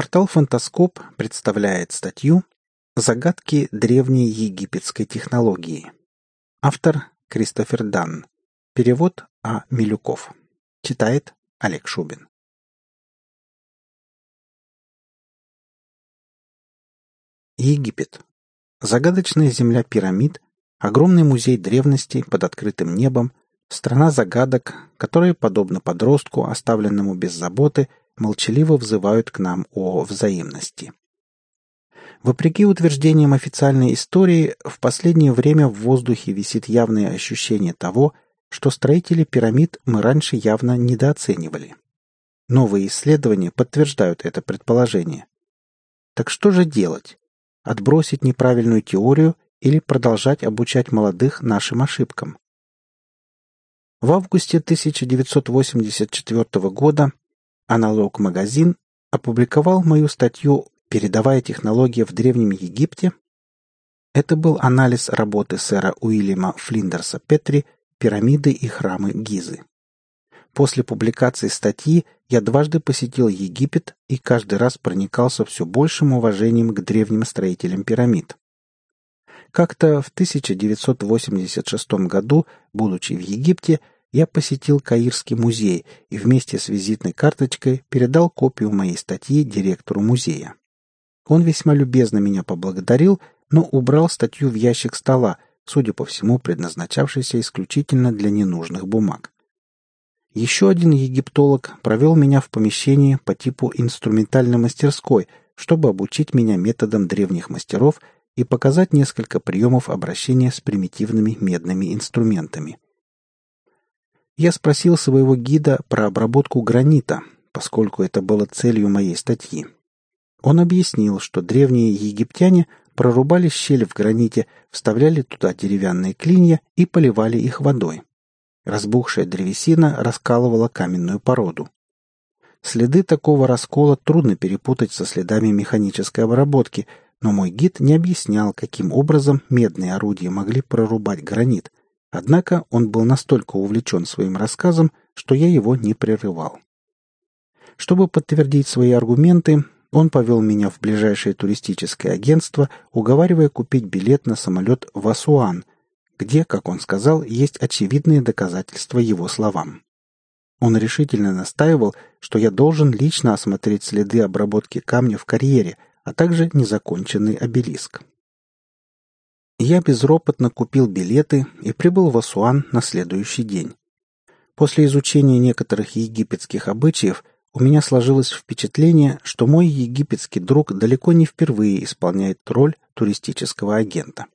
Портал «Фантаскоп» представляет статью «Загадки древней египетской технологии». Автор Кристофер Дан. Перевод А. Милюков. Читает Олег Шубин. Египет. Загадочная земля пирамид, огромный музей древности под открытым небом, страна загадок, которые, подобно подростку, оставленному без заботы, молчаливо взывают к нам о взаимности. Вопреки утверждениям официальной истории, в последнее время в воздухе висит явное ощущение того, что строители пирамид мы раньше явно недооценивали. Новые исследования подтверждают это предположение. Так что же делать? Отбросить неправильную теорию или продолжать обучать молодых нашим ошибкам? В августе 1984 года Аналог-магазин опубликовал мою статью «Передовая технология в Древнем Египте». Это был анализ работы сэра Уильяма Флиндерса Петри «Пирамиды и храмы Гизы». После публикации статьи я дважды посетил Египет и каждый раз проникался все большим уважением к древним строителям пирамид. Как-то в 1986 году, будучи в Египте, я посетил Каирский музей и вместе с визитной карточкой передал копию моей статьи директору музея. Он весьма любезно меня поблагодарил, но убрал статью в ящик стола, судя по всему, предназначавшийся исключительно для ненужных бумаг. Еще один египтолог провел меня в помещении по типу инструментальной мастерской, чтобы обучить меня методам древних мастеров и показать несколько приемов обращения с примитивными медными инструментами – я спросил своего гида про обработку гранита, поскольку это было целью моей статьи. Он объяснил, что древние египтяне прорубали щель в граните, вставляли туда деревянные клинья и поливали их водой. Разбухшая древесина раскалывала каменную породу. Следы такого раскола трудно перепутать со следами механической обработки, но мой гид не объяснял, каким образом медные орудия могли прорубать гранит, Однако он был настолько увлечен своим рассказом, что я его не прерывал. Чтобы подтвердить свои аргументы, он повел меня в ближайшее туристическое агентство, уговаривая купить билет на самолет в Асуан, где, как он сказал, есть очевидные доказательства его словам. Он решительно настаивал, что я должен лично осмотреть следы обработки камня в карьере, а также незаконченный обелиск. Я безропотно купил билеты и прибыл в Асуан на следующий день. После изучения некоторых египетских обычаев у меня сложилось впечатление, что мой египетский друг далеко не впервые исполняет роль туристического агента.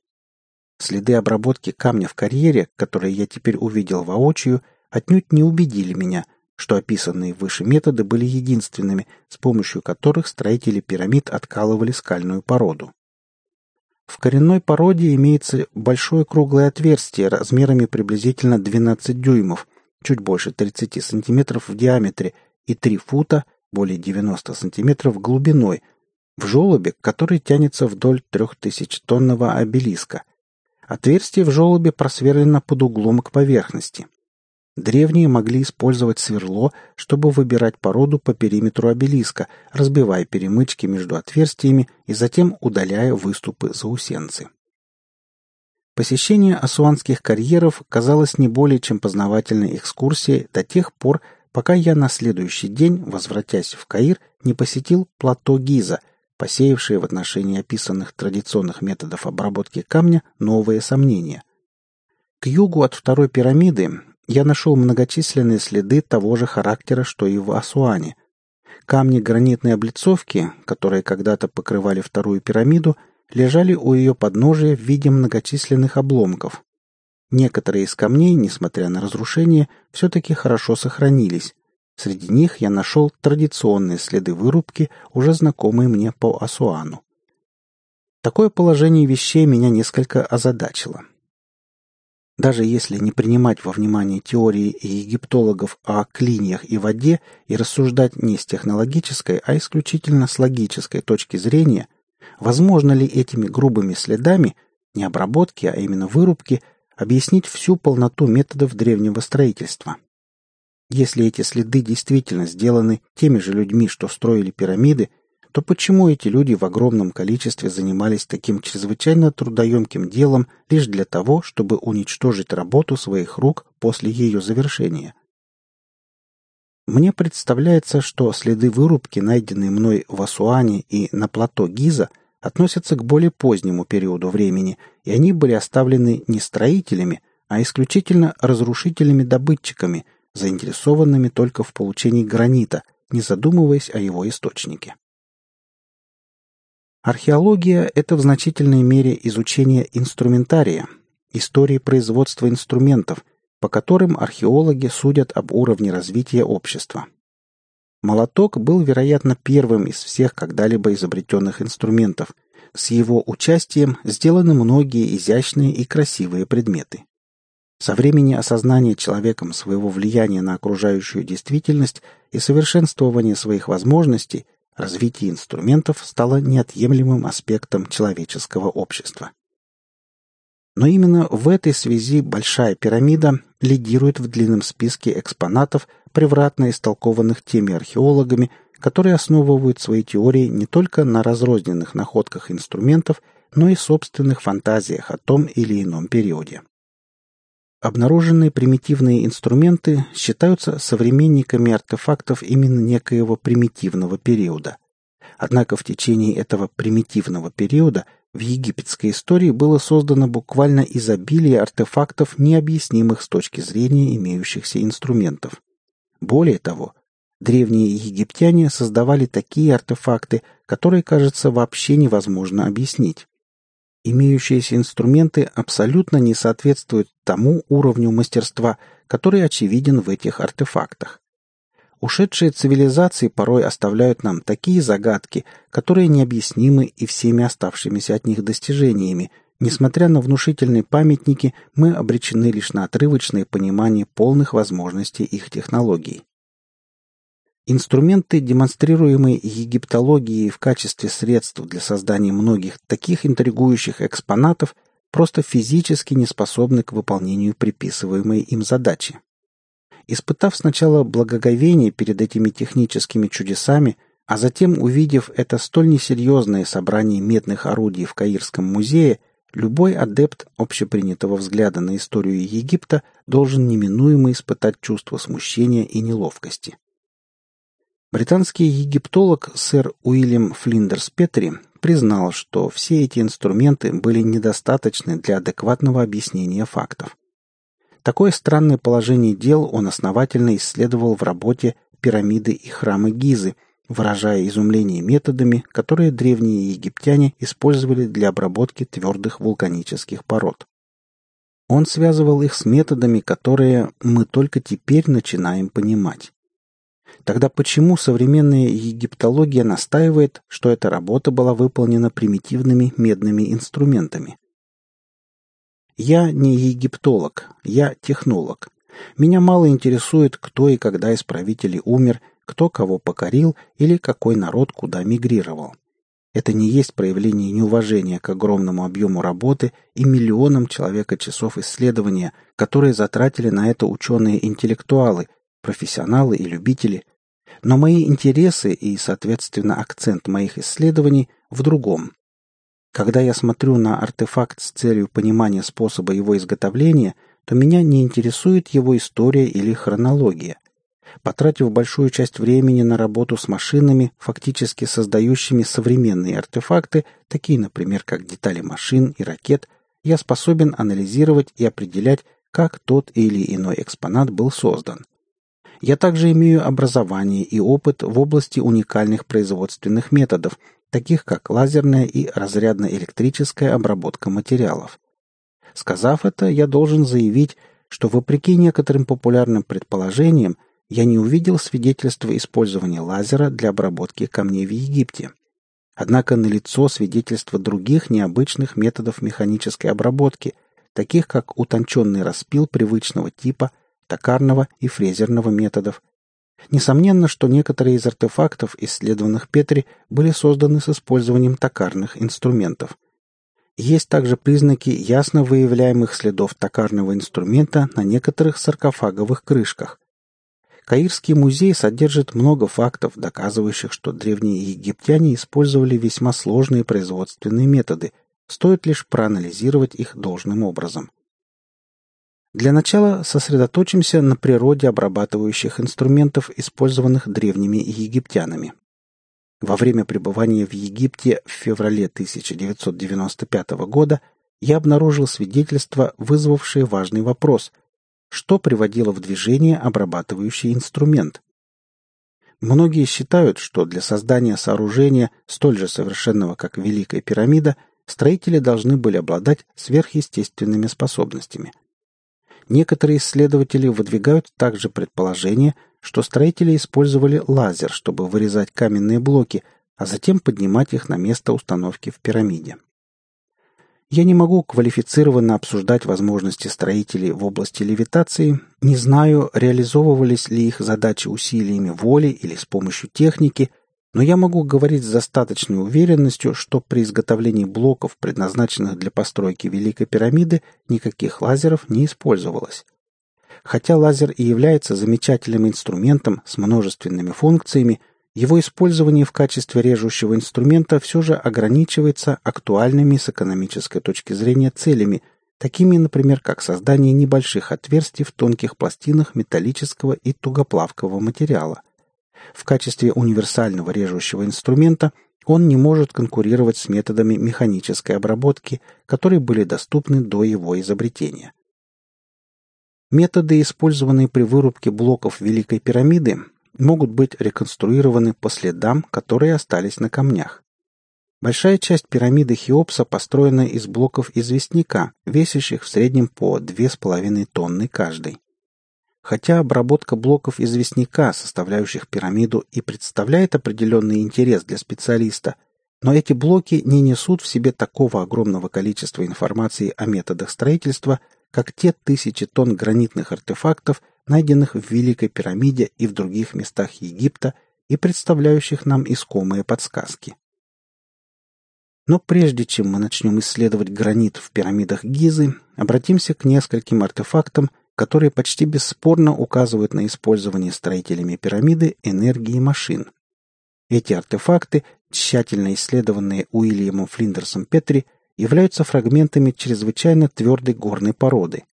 Следы обработки камня в карьере, которые я теперь увидел воочию, отнюдь не убедили меня, что описанные выше методы были единственными, с помощью которых строители пирамид откалывали скальную породу. В коренной породе имеется большое круглое отверстие размерами приблизительно 12 дюймов, чуть больше 30 сантиметров в диаметре и 3 фута, более 90 сантиметров глубиной, в желобе, который тянется вдоль 3000-тонного обелиска. Отверстие в желобе просверлено под углом к поверхности. Древние могли использовать сверло, чтобы выбирать породу по периметру обелиска, разбивая перемычки между отверстиями и затем удаляя выступы заусенцы. Посещение асуанских карьеров казалось не более чем познавательной экскурсией до тех пор, пока я на следующий день, возвратясь в Каир, не посетил плато Гиза, посеявшее в отношении описанных традиционных методов обработки камня новые сомнения. К югу от второй пирамиды я нашел многочисленные следы того же характера, что и в Асуане. Камни гранитной облицовки, которые когда-то покрывали вторую пирамиду, лежали у ее подножия в виде многочисленных обломков. Некоторые из камней, несмотря на разрушение, все-таки хорошо сохранились. Среди них я нашел традиционные следы вырубки, уже знакомые мне по Асуану. Такое положение вещей меня несколько озадачило. Даже если не принимать во внимание теории египтологов о клиньях и воде и рассуждать не с технологической, а исключительно с логической точки зрения, возможно ли этими грубыми следами, не обработки, а именно вырубки, объяснить всю полноту методов древнего строительства? Если эти следы действительно сделаны теми же людьми, что строили пирамиды, то почему эти люди в огромном количестве занимались таким чрезвычайно трудоемким делом лишь для того, чтобы уничтожить работу своих рук после ее завершения? Мне представляется, что следы вырубки, найденные мной в Асуане и на плато Гиза, относятся к более позднему периоду времени, и они были оставлены не строителями, а исключительно разрушительными добытчиками, заинтересованными только в получении гранита, не задумываясь о его источнике. Археология – это в значительной мере изучение инструментария, истории производства инструментов, по которым археологи судят об уровне развития общества. Молоток был, вероятно, первым из всех когда-либо изобретенных инструментов. С его участием сделаны многие изящные и красивые предметы. Со времени осознания человеком своего влияния на окружающую действительность и совершенствования своих возможностей развитие инструментов стало неотъемлемым аспектом человеческого общества. Но именно в этой связи Большая пирамида лидирует в длинном списке экспонатов, превратно истолкованных теми археологами, которые основывают свои теории не только на разрозненных находках инструментов, но и собственных фантазиях о том или ином периоде. Обнаруженные примитивные инструменты считаются современниками артефактов именно некоего примитивного периода. Однако в течение этого примитивного периода в египетской истории было создано буквально изобилие артефактов, необъяснимых с точки зрения имеющихся инструментов. Более того, древние египтяне создавали такие артефакты, которые, кажется, вообще невозможно объяснить. Имеющиеся инструменты абсолютно не соответствуют тому уровню мастерства, который очевиден в этих артефактах. Ушедшие цивилизации порой оставляют нам такие загадки, которые необъяснимы и всеми оставшимися от них достижениями. Несмотря на внушительные памятники, мы обречены лишь на отрывочное понимание полных возможностей их технологий. Инструменты, демонстрируемые египтологией в качестве средств для создания многих таких интригующих экспонатов, просто физически не способны к выполнению приписываемой им задачи. Испытав сначала благоговение перед этими техническими чудесами, а затем увидев это столь несерьезное собрание медных орудий в Каирском музее, любой адепт общепринятого взгляда на историю Египта должен неминуемо испытать чувство смущения и неловкости. Британский египтолог сэр Уильям Флиндерс Петри признал, что все эти инструменты были недостаточны для адекватного объяснения фактов. Такое странное положение дел он основательно исследовал в работе «Пирамиды и храмы Гизы», выражая изумление методами, которые древние египтяне использовали для обработки твердых вулканических пород. Он связывал их с методами, которые мы только теперь начинаем понимать. Тогда почему современная египтология настаивает, что эта работа была выполнена примитивными медными инструментами? Я не египтолог, я технолог. Меня мало интересует, кто и когда из правителей умер, кто кого покорил или какой народ куда мигрировал. Это не есть проявление неуважения к огромному объему работы и миллионам человека часов исследования, которые затратили на это ученые-интеллектуалы, профессионалы и любители – но мои интересы и, соответственно, акцент моих исследований в другом. Когда я смотрю на артефакт с целью понимания способа его изготовления, то меня не интересует его история или хронология. Потратив большую часть времени на работу с машинами, фактически создающими современные артефакты, такие, например, как детали машин и ракет, я способен анализировать и определять, как тот или иной экспонат был создан. Я также имею образование и опыт в области уникальных производственных методов, таких как лазерная и разрядно-электрическая обработка материалов. Сказав это, я должен заявить, что вопреки некоторым популярным предположениям, я не увидел свидетельства использования лазера для обработки камней в Египте. Однако налицо свидетельства других необычных методов механической обработки, таких как утонченный распил привычного типа – токарного и фрезерного методов. Несомненно, что некоторые из артефактов, исследованных Петри, были созданы с использованием токарных инструментов. Есть также признаки ясно выявляемых следов токарного инструмента на некоторых саркофаговых крышках. Каирский музей содержит много фактов, доказывающих, что древние египтяне использовали весьма сложные производственные методы, стоит лишь проанализировать их должным образом. Для начала сосредоточимся на природе обрабатывающих инструментов, использованных древними египтянами. Во время пребывания в Египте в феврале 1995 года я обнаружил свидетельство, вызвавшее важный вопрос – что приводило в движение обрабатывающий инструмент? Многие считают, что для создания сооружения, столь же совершенного, как Великая пирамида, строители должны были обладать сверхъестественными способностями. Некоторые исследователи выдвигают также предположение, что строители использовали лазер, чтобы вырезать каменные блоки, а затем поднимать их на место установки в пирамиде. Я не могу квалифицированно обсуждать возможности строителей в области левитации, не знаю, реализовывались ли их задачи усилиями воли или с помощью техники, но я могу говорить с достаточной уверенностью, что при изготовлении блоков, предназначенных для постройки Великой пирамиды, никаких лазеров не использовалось. Хотя лазер и является замечательным инструментом с множественными функциями, его использование в качестве режущего инструмента все же ограничивается актуальными с экономической точки зрения целями, такими, например, как создание небольших отверстий в тонких пластинах металлического и тугоплавкого материала. В качестве универсального режущего инструмента он не может конкурировать с методами механической обработки, которые были доступны до его изобретения. Методы, использованные при вырубке блоков Великой пирамиды, могут быть реконструированы по следам, которые остались на камнях. Большая часть пирамиды Хеопса построена из блоков известняка, весящих в среднем по 2,5 тонны каждый. Хотя обработка блоков известняка, составляющих пирамиду, и представляет определенный интерес для специалиста, но эти блоки не несут в себе такого огромного количества информации о методах строительства, как те тысячи тонн гранитных артефактов, найденных в Великой пирамиде и в других местах Египта и представляющих нам искомые подсказки. Но прежде чем мы начнем исследовать гранит в пирамидах Гизы, обратимся к нескольким артефактам, которые почти бесспорно указывают на использование строителями пирамиды энергии машин. Эти артефакты, тщательно исследованные Уильямом Флиндерсом Петри, являются фрагментами чрезвычайно твердой горной породы.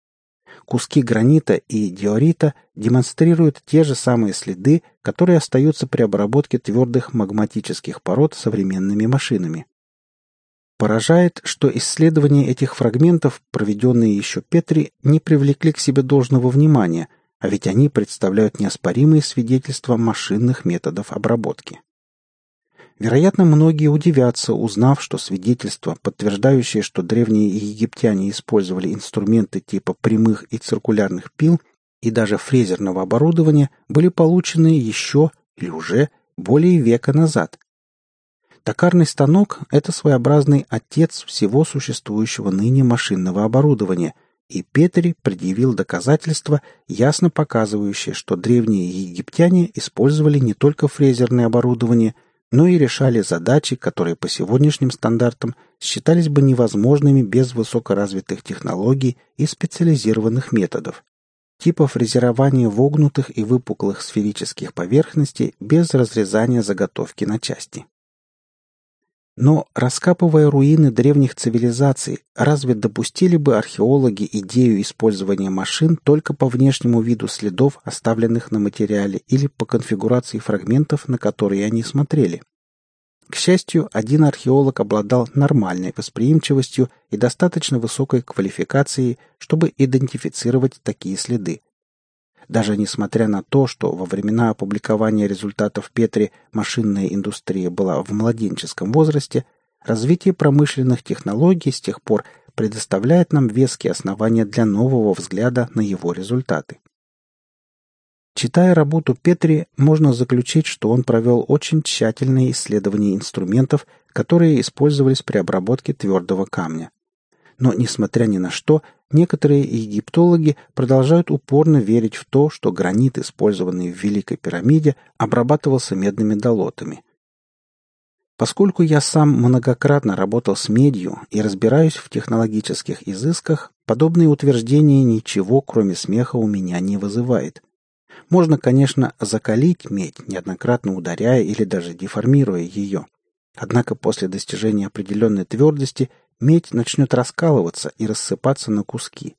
Куски гранита и диорита демонстрируют те же самые следы, которые остаются при обработке твердых магматических пород современными машинами. Поражает, что исследования этих фрагментов, проведенные еще Петри, не привлекли к себе должного внимания, а ведь они представляют неоспоримые свидетельства машинных методов обработки. Вероятно, многие удивятся, узнав, что свидетельства, подтверждающие, что древние египтяне использовали инструменты типа прямых и циркулярных пил и даже фрезерного оборудования, были получены еще или уже более века назад. Токарный станок – это своеобразный отец всего существующего ныне машинного оборудования, и Петри предъявил доказательства, ясно показывающие, что древние египтяне использовали не только фрезерное оборудование – но и решали задачи, которые по сегодняшним стандартам считались бы невозможными без высокоразвитых технологий и специализированных методов, типа фрезерования вогнутых и выпуклых сферических поверхностей без разрезания заготовки на части. Но, раскапывая руины древних цивилизаций, разве допустили бы археологи идею использования машин только по внешнему виду следов, оставленных на материале, или по конфигурации фрагментов, на которые они смотрели? К счастью, один археолог обладал нормальной восприимчивостью и достаточно высокой квалификацией, чтобы идентифицировать такие следы. Даже несмотря на то, что во времена опубликования результатов Петри машинная индустрия была в младенческом возрасте, развитие промышленных технологий с тех пор предоставляет нам веские основания для нового взгляда на его результаты. Читая работу Петри, можно заключить, что он провел очень тщательные исследования инструментов, которые использовались при обработке твердого камня. Но, несмотря ни на что, некоторые египтологи продолжают упорно верить в то, что гранит, использованный в Великой пирамиде, обрабатывался медными долотами. Поскольку я сам многократно работал с медью и разбираюсь в технологических изысках, подобные утверждения ничего, кроме смеха, у меня не вызывает. Можно, конечно, закалить медь, неоднократно ударяя или даже деформируя ее. Однако после достижения определенной твердости медь начнет раскалываться и рассыпаться на куски.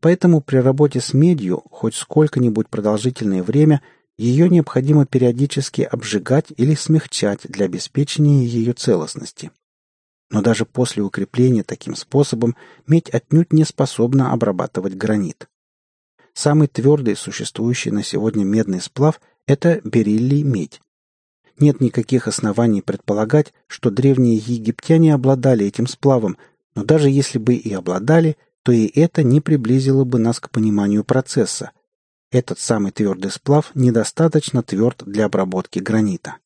Поэтому при работе с медью хоть сколько-нибудь продолжительное время ее необходимо периодически обжигать или смягчать для обеспечения ее целостности. Но даже после укрепления таким способом медь отнюдь не способна обрабатывать гранит. Самый твердый существующий на сегодня медный сплав – это бериллий медь. Нет никаких оснований предполагать, что древние египтяне обладали этим сплавом, но даже если бы и обладали, то и это не приблизило бы нас к пониманию процесса. Этот самый твердый сплав недостаточно тверд для обработки гранита.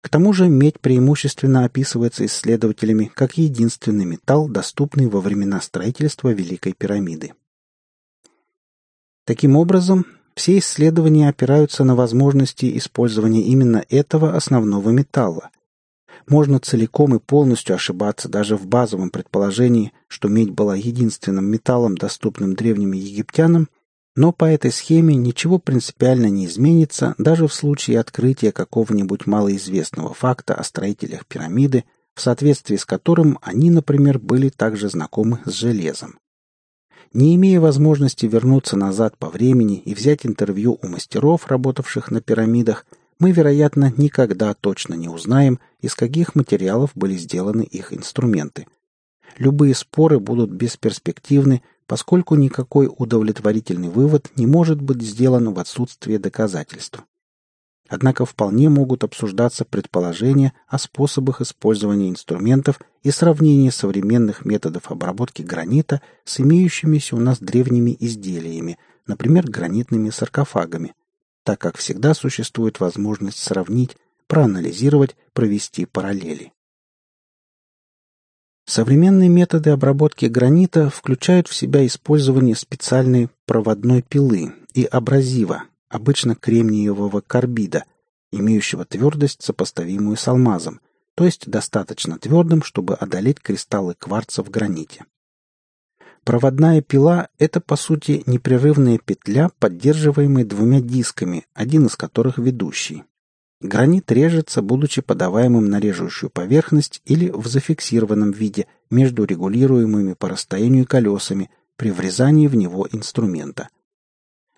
К тому же медь преимущественно описывается исследователями как единственный металл, доступный во времена строительства Великой пирамиды. Таким образом, все исследования опираются на возможности использования именно этого основного металла, можно целиком и полностью ошибаться даже в базовом предположении, что медь была единственным металлом, доступным древним египтянам, но по этой схеме ничего принципиально не изменится даже в случае открытия какого-нибудь малоизвестного факта о строителях пирамиды, в соответствии с которым они, например, были также знакомы с железом. Не имея возможности вернуться назад по времени и взять интервью у мастеров, работавших на пирамидах, мы, вероятно, никогда точно не узнаем, из каких материалов были сделаны их инструменты. Любые споры будут бесперспективны, поскольку никакой удовлетворительный вывод не может быть сделан в отсутствие доказательств. Однако вполне могут обсуждаться предположения о способах использования инструментов и сравнения современных методов обработки гранита с имеющимися у нас древними изделиями, например, гранитными саркофагами – так как всегда существует возможность сравнить, проанализировать, провести параллели. Современные методы обработки гранита включают в себя использование специальной проводной пилы и абразива, обычно кремниевого карбида, имеющего твердость, сопоставимую с алмазом, то есть достаточно твердым, чтобы одолеть кристаллы кварца в граните. Проводная пила – это, по сути, непрерывная петля, поддерживаемая двумя дисками, один из которых ведущий. Гранит режется, будучи подаваемым на режущую поверхность или в зафиксированном виде между регулируемыми по расстоянию колесами при врезании в него инструмента.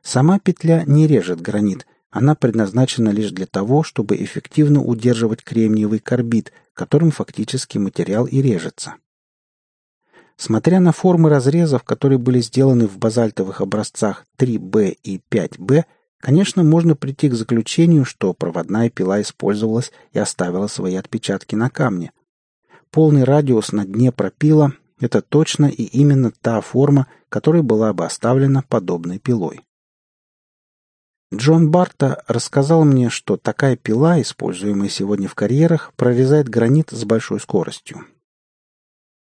Сама петля не режет гранит, она предназначена лишь для того, чтобы эффективно удерживать кремниевый карбид, которым фактически материал и режется. Смотря на формы разрезов, которые были сделаны в базальтовых образцах 3B и 5B, конечно, можно прийти к заключению, что проводная пила использовалась и оставила свои отпечатки на камне. Полный радиус на дне пропила – это точно и именно та форма, которая была бы оставлена подобной пилой. Джон Барта рассказал мне, что такая пила, используемая сегодня в карьерах, прорезает гранит с большой скоростью.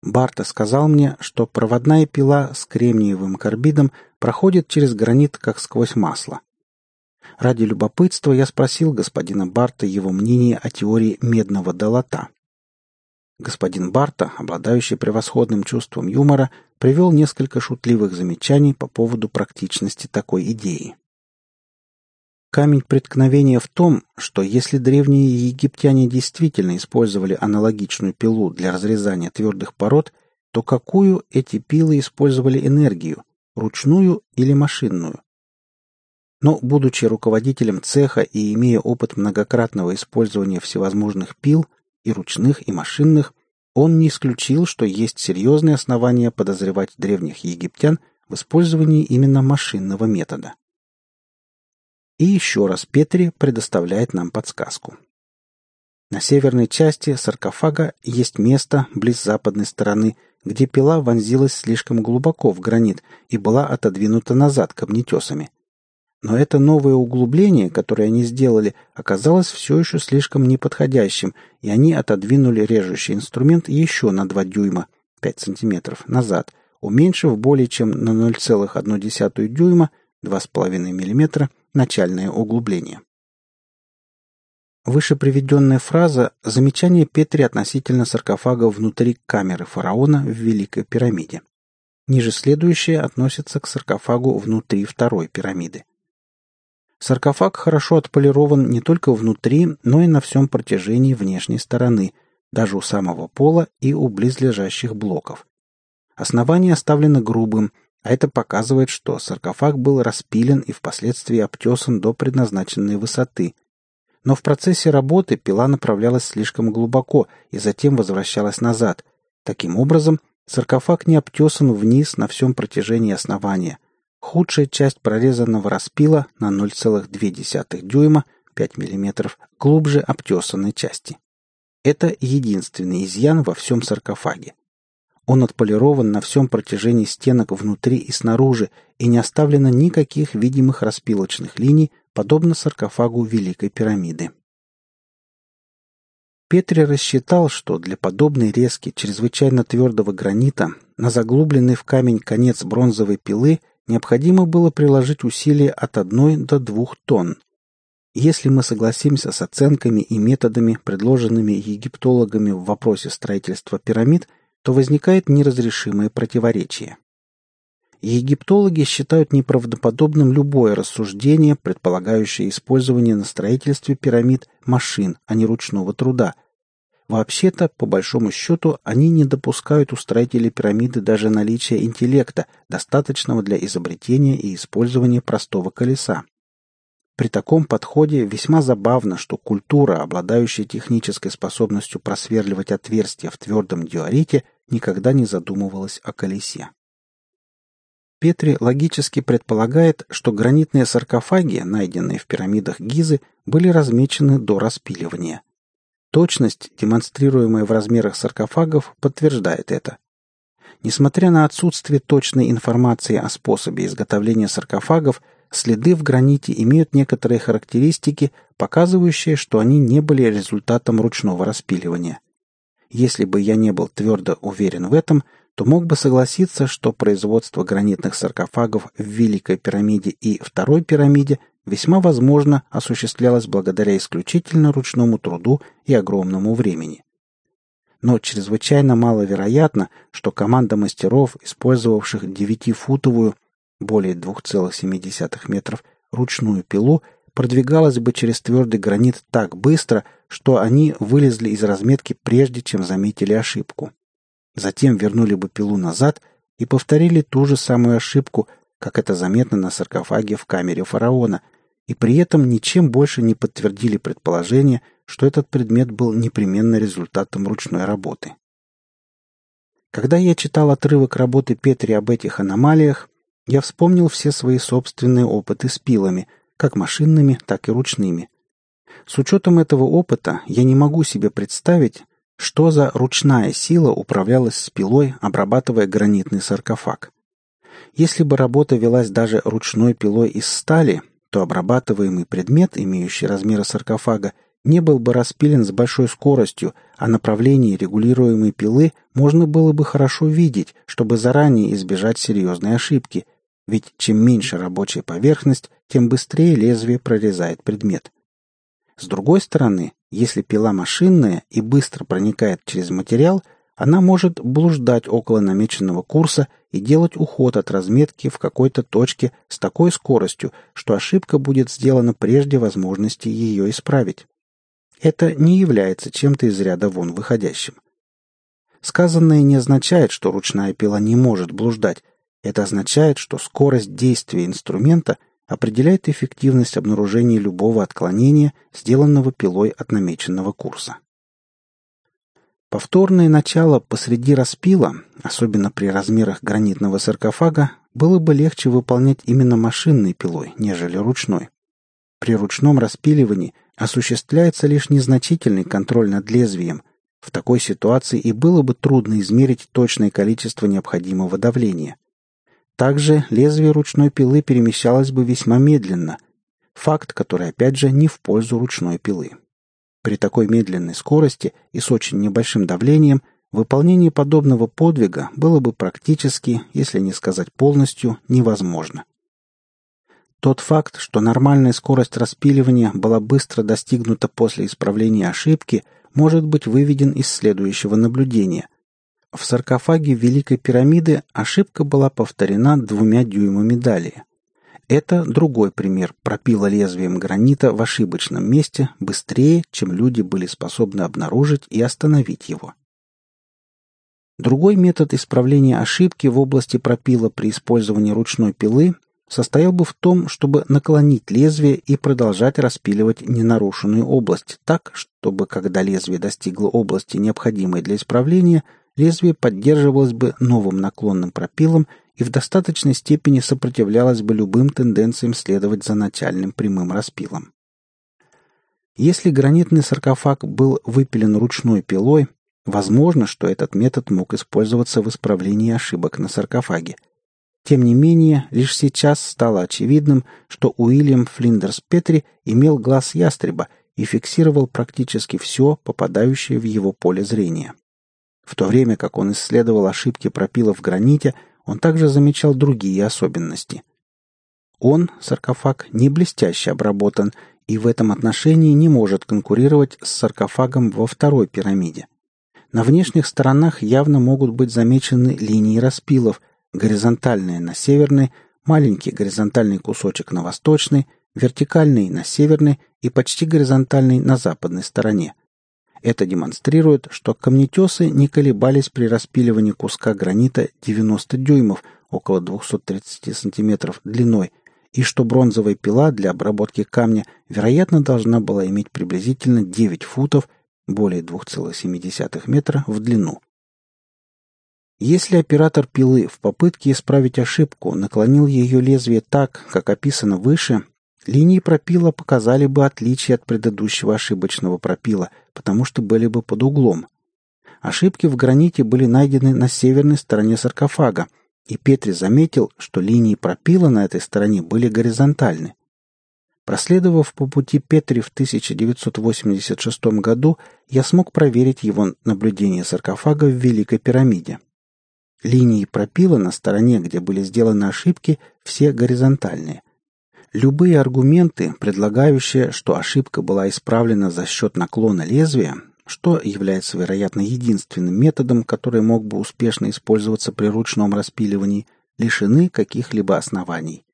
Барта сказал мне, что проводная пила с кремниевым карбидом проходит через гранит как сквозь масло. Ради любопытства я спросил господина Барта его мнение о теории медного долота. Господин Барта, обладающий превосходным чувством юмора, привел несколько шутливых замечаний по поводу практичности такой идеи. Камень преткновения в том, что если древние египтяне действительно использовали аналогичную пилу для разрезания твердых пород, то какую эти пилы использовали энергию – ручную или машинную? Но, будучи руководителем цеха и имея опыт многократного использования всевозможных пил, и ручных, и машинных, он не исключил, что есть серьезные основания подозревать древних египтян в использовании именно машинного метода. И еще раз Петри предоставляет нам подсказку. На северной части саркофага есть место близ западной стороны, где пила вонзилась слишком глубоко в гранит и была отодвинута назад камнетесами. Но это новое углубление, которое они сделали, оказалось все еще слишком неподходящим, и они отодвинули режущий инструмент еще на 2 дюйма, 5 сантиметров, назад, уменьшив более чем на 0,1 дюйма, 2,5 миллиметра, начальное углубление. Выше приведенная фраза – замечание Петри относительно саркофага внутри камеры фараона в Великой пирамиде. Ниже следующее относится к саркофагу внутри второй пирамиды. Саркофаг хорошо отполирован не только внутри, но и на всем протяжении внешней стороны, даже у самого пола и у близлежащих блоков. Основание оставлено грубым, а это показывает, что саркофаг был распилен и впоследствии обтесан до предназначенной высоты. Но в процессе работы пила направлялась слишком глубоко и затем возвращалась назад. Таким образом, саркофаг не обтесан вниз на всем протяжении основания – Худшая часть прорезанного распила на 0,2 дюйма, 5 мм, глубже обтесанной части. Это единственный изъян во всем саркофаге. Он отполирован на всем протяжении стенок внутри и снаружи, и не оставлено никаких видимых распилочных линий, подобно саркофагу Великой пирамиды. Петри рассчитал, что для подобной резки чрезвычайно твердого гранита на заглубленный в камень конец бронзовой пилы необходимо было приложить усилия от 1 до 2 тонн. Если мы согласимся с оценками и методами, предложенными египтологами в вопросе строительства пирамид, то возникает неразрешимое противоречие. Египтологи считают неправдоподобным любое рассуждение, предполагающее использование на строительстве пирамид машин, а не ручного труда – Вообще-то, по большому счету, они не допускают у строителей пирамиды даже наличия интеллекта, достаточного для изобретения и использования простого колеса. При таком подходе весьма забавно, что культура, обладающая технической способностью просверливать отверстия в твердом диорите, никогда не задумывалась о колесе. Петри логически предполагает, что гранитные саркофаги, найденные в пирамидах Гизы, были размечены до распиливания. Точность, демонстрируемая в размерах саркофагов, подтверждает это. Несмотря на отсутствие точной информации о способе изготовления саркофагов, следы в граните имеют некоторые характеристики, показывающие, что они не были результатом ручного распиливания. Если бы я не был твердо уверен в этом, то мог бы согласиться, что производство гранитных саркофагов в Великой пирамиде и Второй пирамиде весьма возможно осуществлялось благодаря исключительно ручному труду и огромному времени. Но чрезвычайно маловероятно, что команда мастеров, использовавших 9-футовую, более 2,7 метров, ручную пилу, продвигалась бы через твердый гранит так быстро, что они вылезли из разметки прежде, чем заметили ошибку. Затем вернули бы пилу назад и повторили ту же самую ошибку, как это заметно на саркофаге в камере фараона – и при этом ничем больше не подтвердили предположение, что этот предмет был непременно результатом ручной работы. Когда я читал отрывок работы Петри об этих аномалиях, я вспомнил все свои собственные опыты с пилами, как машинными, так и ручными. С учетом этого опыта я не могу себе представить, что за ручная сила управлялась пилой, обрабатывая гранитный саркофаг. Если бы работа велась даже ручной пилой из стали, то обрабатываемый предмет, имеющий размеры саркофага, не был бы распилен с большой скоростью, а направление регулируемой пилы можно было бы хорошо видеть, чтобы заранее избежать серьезной ошибки, ведь чем меньше рабочая поверхность, тем быстрее лезвие прорезает предмет. С другой стороны, если пила машинная и быстро проникает через материал – она может блуждать около намеченного курса и делать уход от разметки в какой-то точке с такой скоростью, что ошибка будет сделана прежде возможности ее исправить. Это не является чем-то из ряда вон выходящим. Сказанное не означает, что ручная пила не может блуждать. Это означает, что скорость действия инструмента определяет эффективность обнаружения любого отклонения, сделанного пилой от намеченного курса. Повторное начало посреди распила, особенно при размерах гранитного саркофага, было бы легче выполнять именно машинной пилой, нежели ручной. При ручном распиливании осуществляется лишь незначительный контроль над лезвием. В такой ситуации и было бы трудно измерить точное количество необходимого давления. Также лезвие ручной пилы перемещалось бы весьма медленно, факт, который опять же не в пользу ручной пилы. При такой медленной скорости и с очень небольшим давлением выполнение подобного подвига было бы практически, если не сказать полностью, невозможно. Тот факт, что нормальная скорость распиливания была быстро достигнута после исправления ошибки, может быть выведен из следующего наблюдения. В саркофаге Великой пирамиды ошибка была повторена двумя дюймами далее. Это другой пример пропила лезвием гранита в ошибочном месте быстрее, чем люди были способны обнаружить и остановить его. Другой метод исправления ошибки в области пропила при использовании ручной пилы состоял бы в том, чтобы наклонить лезвие и продолжать распиливать ненарушенную область так, чтобы когда лезвие достигло области, необходимой для исправления, лезвие поддерживалось бы новым наклонным пропилом и в достаточной степени сопротивлялась бы любым тенденциям следовать за начальным прямым распилом. Если гранитный саркофаг был выпилен ручной пилой, возможно, что этот метод мог использоваться в исправлении ошибок на саркофаге. Тем не менее, лишь сейчас стало очевидным, что Уильям Флиндерс Петри имел глаз ястреба и фиксировал практически все, попадающее в его поле зрения. В то время как он исследовал ошибки пропила в граните – он также замечал другие особенности. Он, саркофаг, не блестяще обработан и в этом отношении не может конкурировать с саркофагом во второй пирамиде. На внешних сторонах явно могут быть замечены линии распилов, горизонтальные на северной, маленький горизонтальный кусочек на восточной, вертикальный на северной и почти горизонтальный на западной стороне. Это демонстрирует, что камнетесы не колебались при распиливании куска гранита 90 дюймов, около 230 сантиметров длиной, и что бронзовая пила для обработки камня, вероятно, должна была иметь приблизительно 9 футов, более 2,7 метра, в длину. Если оператор пилы в попытке исправить ошибку наклонил ее лезвие так, как описано выше, Линии пропила показали бы отличие от предыдущего ошибочного пропила, потому что были бы под углом. Ошибки в граните были найдены на северной стороне саркофага, и Петри заметил, что линии пропила на этой стороне были горизонтальны. Проследовав по пути Петри в 1986 году, я смог проверить его наблюдение саркофага в Великой пирамиде. Линии пропила на стороне, где были сделаны ошибки, все горизонтальные. Любые аргументы, предлагающие, что ошибка была исправлена за счет наклона лезвия, что является, вероятно, единственным методом, который мог бы успешно использоваться при ручном распиливании, лишены каких-либо оснований.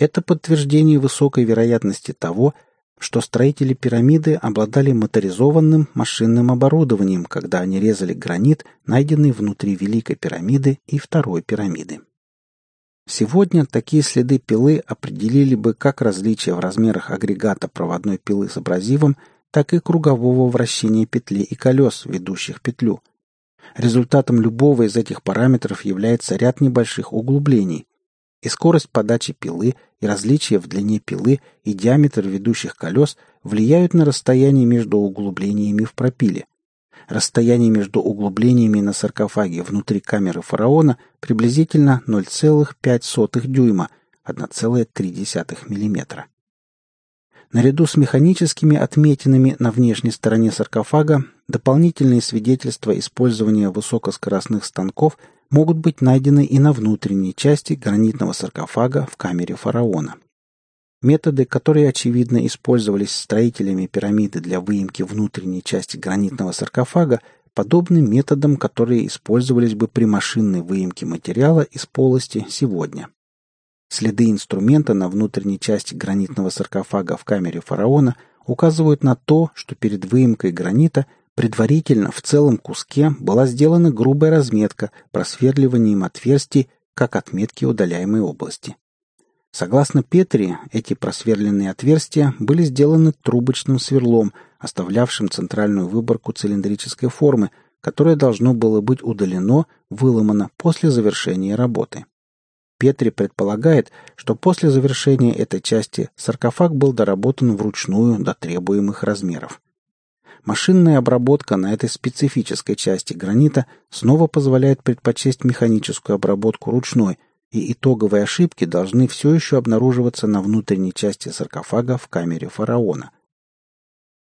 Это подтверждение высокой вероятности того, что строители пирамиды обладали моторизованным машинным оборудованием, когда они резали гранит, найденный внутри Великой пирамиды и Второй пирамиды. Сегодня такие следы пилы определили бы как различия в размерах агрегата проводной пилы с абразивом, так и кругового вращения петли и колес, ведущих петлю. Результатом любого из этих параметров является ряд небольших углублений. И скорость подачи пилы, и различия в длине пилы, и диаметр ведущих колес влияют на расстояние между углублениями в пропиле – Расстояние между углублениями на саркофаге внутри камеры фараона приблизительно 0,5 дюйма, 1,3 мм. Наряду с механическими отметинами на внешней стороне саркофага дополнительные свидетельства использования высокоскоростных станков могут быть найдены и на внутренней части гранитного саркофага в камере фараона. Методы, которые, очевидно, использовались строителями пирамиды для выемки внутренней части гранитного саркофага, подобны методам, которые использовались бы при машинной выемке материала из полости сегодня. Следы инструмента на внутренней части гранитного саркофага в камере фараона указывают на то, что перед выемкой гранита предварительно в целом куске была сделана грубая разметка просверливанием отверстий, как отметки удаляемой области. Согласно Петри, эти просверленные отверстия были сделаны трубочным сверлом, оставлявшим центральную выборку цилиндрической формы, которое должно было быть удалено, выломано после завершения работы. Петри предполагает, что после завершения этой части саркофаг был доработан вручную до требуемых размеров. Машинная обработка на этой специфической части гранита снова позволяет предпочесть механическую обработку ручной, и итоговые ошибки должны все еще обнаруживаться на внутренней части саркофага в камере фараона.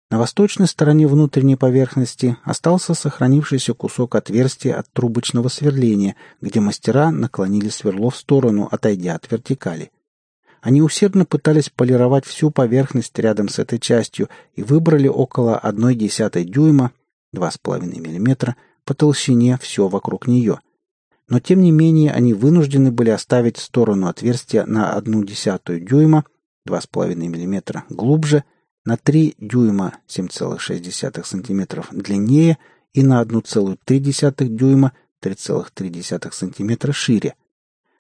На восточной стороне внутренней поверхности остался сохранившийся кусок отверстия от трубочного сверления, где мастера наклонили сверло в сторону, отойдя от вертикали. Они усердно пытались полировать всю поверхность рядом с этой частью и выбрали около 1,1 дюйма, 2,5 мм, по толщине все вокруг нее – но тем не менее они вынуждены были оставить сторону отверстия на 1,1 дюйма 2,5 мм глубже, на 3 дюйма 7,6 см длиннее и на 1,3 дюйма 3,3 см шире.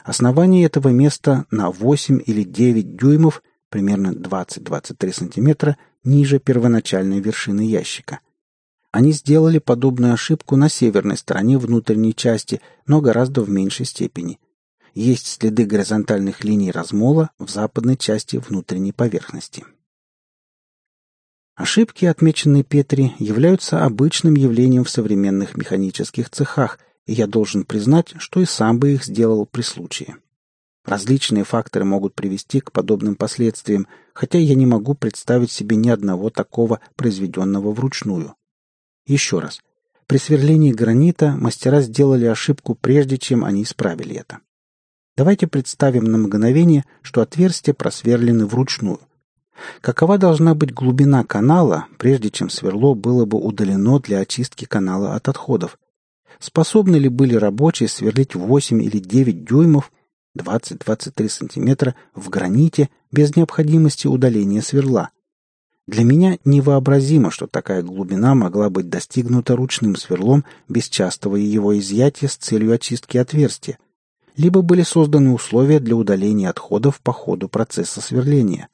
Основание этого места на 8 или 9 дюймов, примерно 20-23 см, ниже первоначальной вершины ящика. Они сделали подобную ошибку на северной стороне внутренней части, но гораздо в меньшей степени. Есть следы горизонтальных линий размола в западной части внутренней поверхности. Ошибки, отмеченные Петри, являются обычным явлением в современных механических цехах, и я должен признать, что и сам бы их сделал при случае. Различные факторы могут привести к подобным последствиям, хотя я не могу представить себе ни одного такого, произведенного вручную. Еще раз. При сверлении гранита мастера сделали ошибку, прежде чем они исправили это. Давайте представим на мгновение, что отверстия просверлены вручную. Какова должна быть глубина канала, прежде чем сверло было бы удалено для очистки канала от отходов? Способны ли были рабочие сверлить 8 или 9 дюймов, 20-23 сантиметра в граните без необходимости удаления сверла? Для меня невообразимо, что такая глубина могла быть достигнута ручным сверлом без частого его изъятия с целью очистки отверстия, либо были созданы условия для удаления отходов по ходу процесса сверления.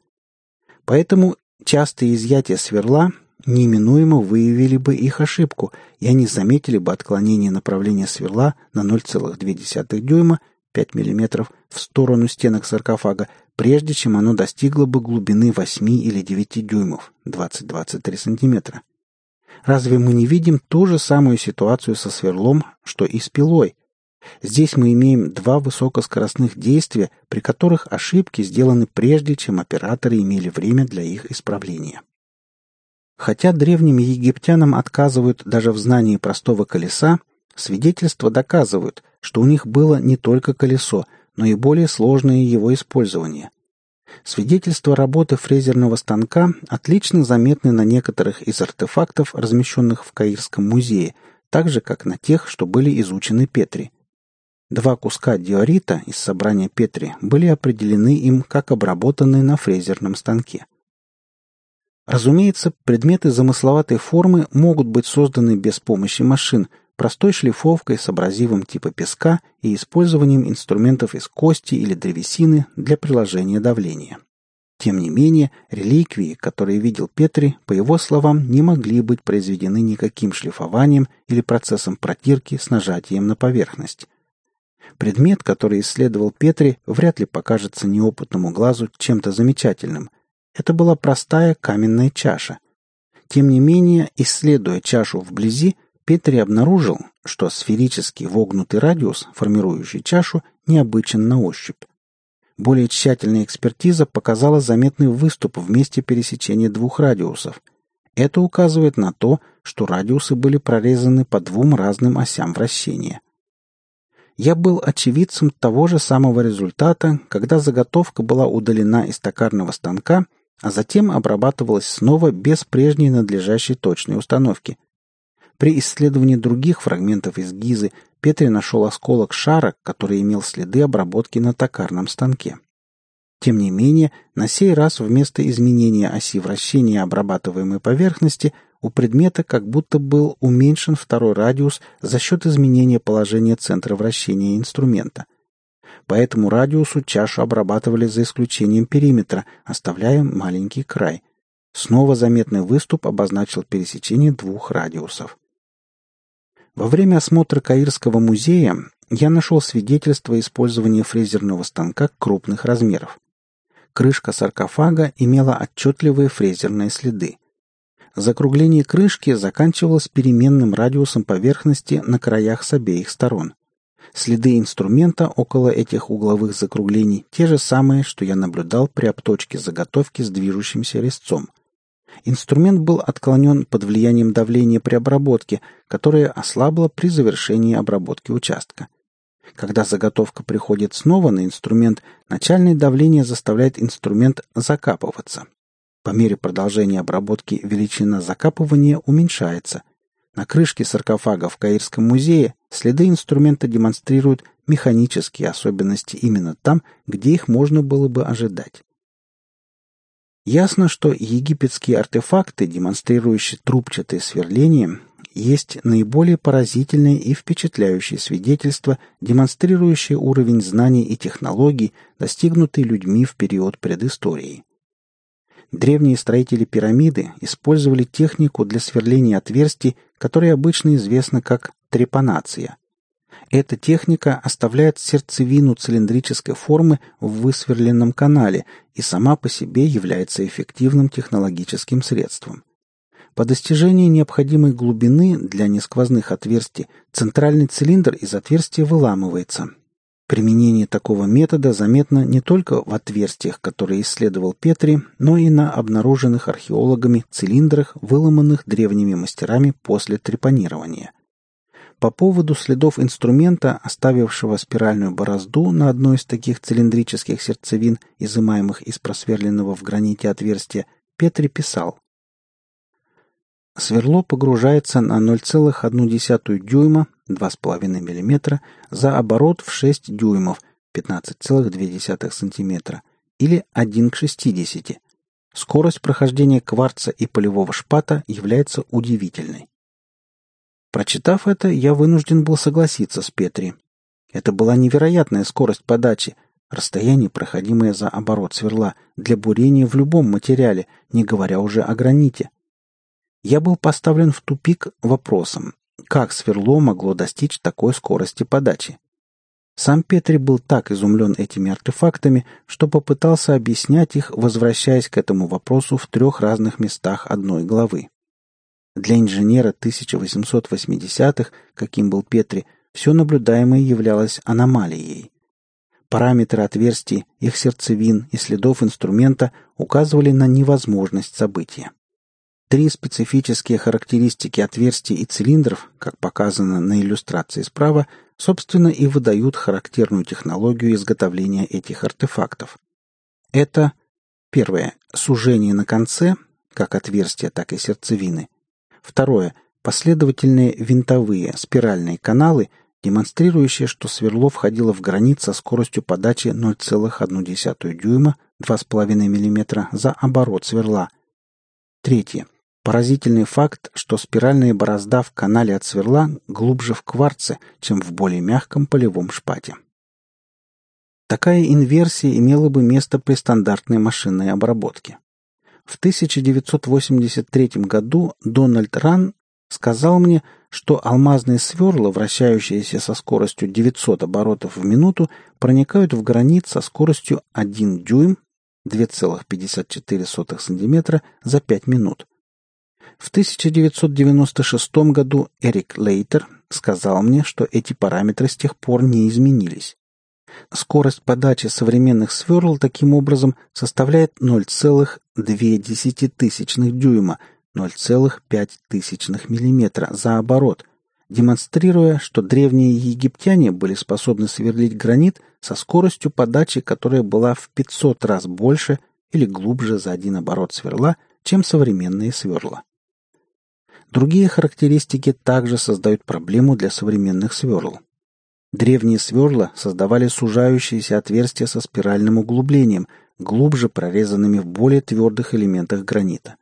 Поэтому частые изъятия сверла неминуемо выявили бы их ошибку, и они заметили бы отклонение направления сверла на 0,2 дюйма 5 мм в сторону стенок саркофага, прежде чем оно достигло бы глубины 8 или 9 дюймов 20-23 см. Разве мы не видим ту же самую ситуацию со сверлом, что и с пилой? Здесь мы имеем два высокоскоростных действия, при которых ошибки сделаны прежде, чем операторы имели время для их исправления. Хотя древним египтянам отказывают даже в знании простого колеса, свидетельства доказывают, что у них было не только колесо, но и более сложное его использование. Свидетельства работы фрезерного станка отлично заметны на некоторых из артефактов, размещенных в Каирском музее, так же, как на тех, что были изучены Петри. Два куска диорита из собрания Петри были определены им как обработанные на фрезерном станке. Разумеется, предметы замысловатой формы могут быть созданы без помощи машин, простой шлифовкой с абразивом типа песка и использованием инструментов из кости или древесины для приложения давления. Тем не менее, реликвии, которые видел Петри, по его словам, не могли быть произведены никаким шлифованием или процессом протирки с нажатием на поверхность. Предмет, который исследовал Петри, вряд ли покажется неопытному глазу чем-то замечательным – это была простая каменная чаша. Тем не менее, исследуя чашу вблизи, Петри обнаружил, что сферический вогнутый радиус, формирующий чашу, необычен на ощупь. Более тщательная экспертиза показала заметный выступ в месте пересечения двух радиусов. Это указывает на то, что радиусы были прорезаны по двум разным осям вращения. Я был очевидцем того же самого результата, когда заготовка была удалена из токарного станка – а затем обрабатывалась снова без прежней надлежащей точной установки. При исследовании других фрагментов из Гизы Петри нашел осколок шара, который имел следы обработки на токарном станке. Тем не менее, на сей раз вместо изменения оси вращения обрабатываемой поверхности у предмета как будто был уменьшен второй радиус за счет изменения положения центра вращения инструмента – по этому радиусу чашу обрабатывали за исключением периметра, оставляя маленький край. Снова заметный выступ обозначил пересечение двух радиусов. Во время осмотра Каирского музея я нашел свидетельство использования фрезерного станка крупных размеров. Крышка саркофага имела отчетливые фрезерные следы. Закругление крышки заканчивалось переменным радиусом поверхности на краях с обеих сторон. Следы инструмента около этих угловых закруглений те же самые, что я наблюдал при обточке заготовки с движущимся резцом. Инструмент был отклонен под влиянием давления при обработке, которое ослабло при завершении обработки участка. Когда заготовка приходит снова на инструмент, начальное давление заставляет инструмент закапываться. По мере продолжения обработки величина закапывания уменьшается. На крышке саркофага в Каирском музее следы инструмента демонстрируют механические особенности именно там, где их можно было бы ожидать. Ясно, что египетские артефакты, демонстрирующие трубчатые сверления, есть наиболее поразительное и впечатляющее свидетельство, демонстрирующее уровень знаний и технологий, достигнутый людьми в период предыстории. Древние строители пирамиды использовали технику для сверления отверстий, которая обычно известна как трепанация. Эта техника оставляет сердцевину цилиндрической формы в высверленном канале и сама по себе является эффективным технологическим средством. По достижении необходимой глубины для несквозных отверстий центральный цилиндр из отверстия выламывается. Применение такого метода заметно не только в отверстиях, которые исследовал Петри, но и на обнаруженных археологами цилиндрах, выломанных древними мастерами после трепанирования. По поводу следов инструмента, оставившего спиральную борозду на одной из таких цилиндрических сердцевин, изымаемых из просверленного в граните отверстия, Петри писал Сверло погружается на 0,1 дюйма, 2,5 мм, за оборот в 6 дюймов, 15,2 см, или 1 к 60. Скорость прохождения кварца и полевого шпата является удивительной. Прочитав это, я вынужден был согласиться с Петри. Это была невероятная скорость подачи, расстояние, проходимое за оборот сверла, для бурения в любом материале, не говоря уже о граните я был поставлен в тупик вопросом, как сверло могло достичь такой скорости подачи. Сам Петри был так изумлен этими артефактами, что попытался объяснять их, возвращаясь к этому вопросу в трех разных местах одной главы. Для инженера 1880-х, каким был Петри, все наблюдаемое являлось аномалией. Параметры отверстий, их сердцевин и следов инструмента указывали на невозможность события. Три специфические характеристики отверстий и цилиндров, как показано на иллюстрации справа, собственно и выдают характерную технологию изготовления этих артефактов. Это первое сужение на конце, как отверстия, так и сердцевины. Второе последовательные винтовые спиральные каналы, демонстрирующие, что сверло входило в гранит со скоростью подачи 0,1 дюйма 2,5 мм за оборот сверла. Третье Поразительный факт, что спиральная борозда в канале от сверла глубже в кварце, чем в более мягком полевом шпате. Такая инверсия имела бы место при стандартной машинной обработке. В 1983 году Дональд Ран сказал мне, что алмазные сверла, вращающиеся со скоростью 900 оборотов в минуту, проникают в гранит со скоростью 1 дюйм 2,54 см за 5 минут, в 1996 году Эрик Лейтер сказал мне, что эти параметры с тех пор не изменились. Скорость подачи современных сверл таким образом составляет 0,2 дюйма, 0,5 мм за оборот, демонстрируя, что древние египтяне были способны сверлить гранит со скоростью подачи, которая была в 500 раз больше или глубже за один оборот сверла, чем современные сверла. Другие характеристики также создают проблему для современных сверл. Древние сверла создавали сужающиеся отверстия со спиральным углублением, глубже прорезанными в более твердых элементах гранита.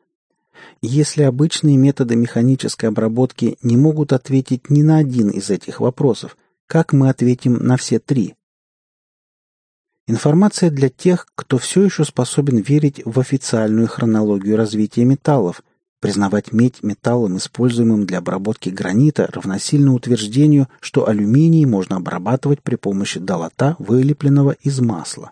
Если обычные методы механической обработки не могут ответить ни на один из этих вопросов, как мы ответим на все три? Информация для тех, кто все еще способен верить в официальную хронологию развития металлов – Признавать медь металлом, используемым для обработки гранита, равносильно утверждению, что алюминий можно обрабатывать при помощи долота, вылепленного из масла.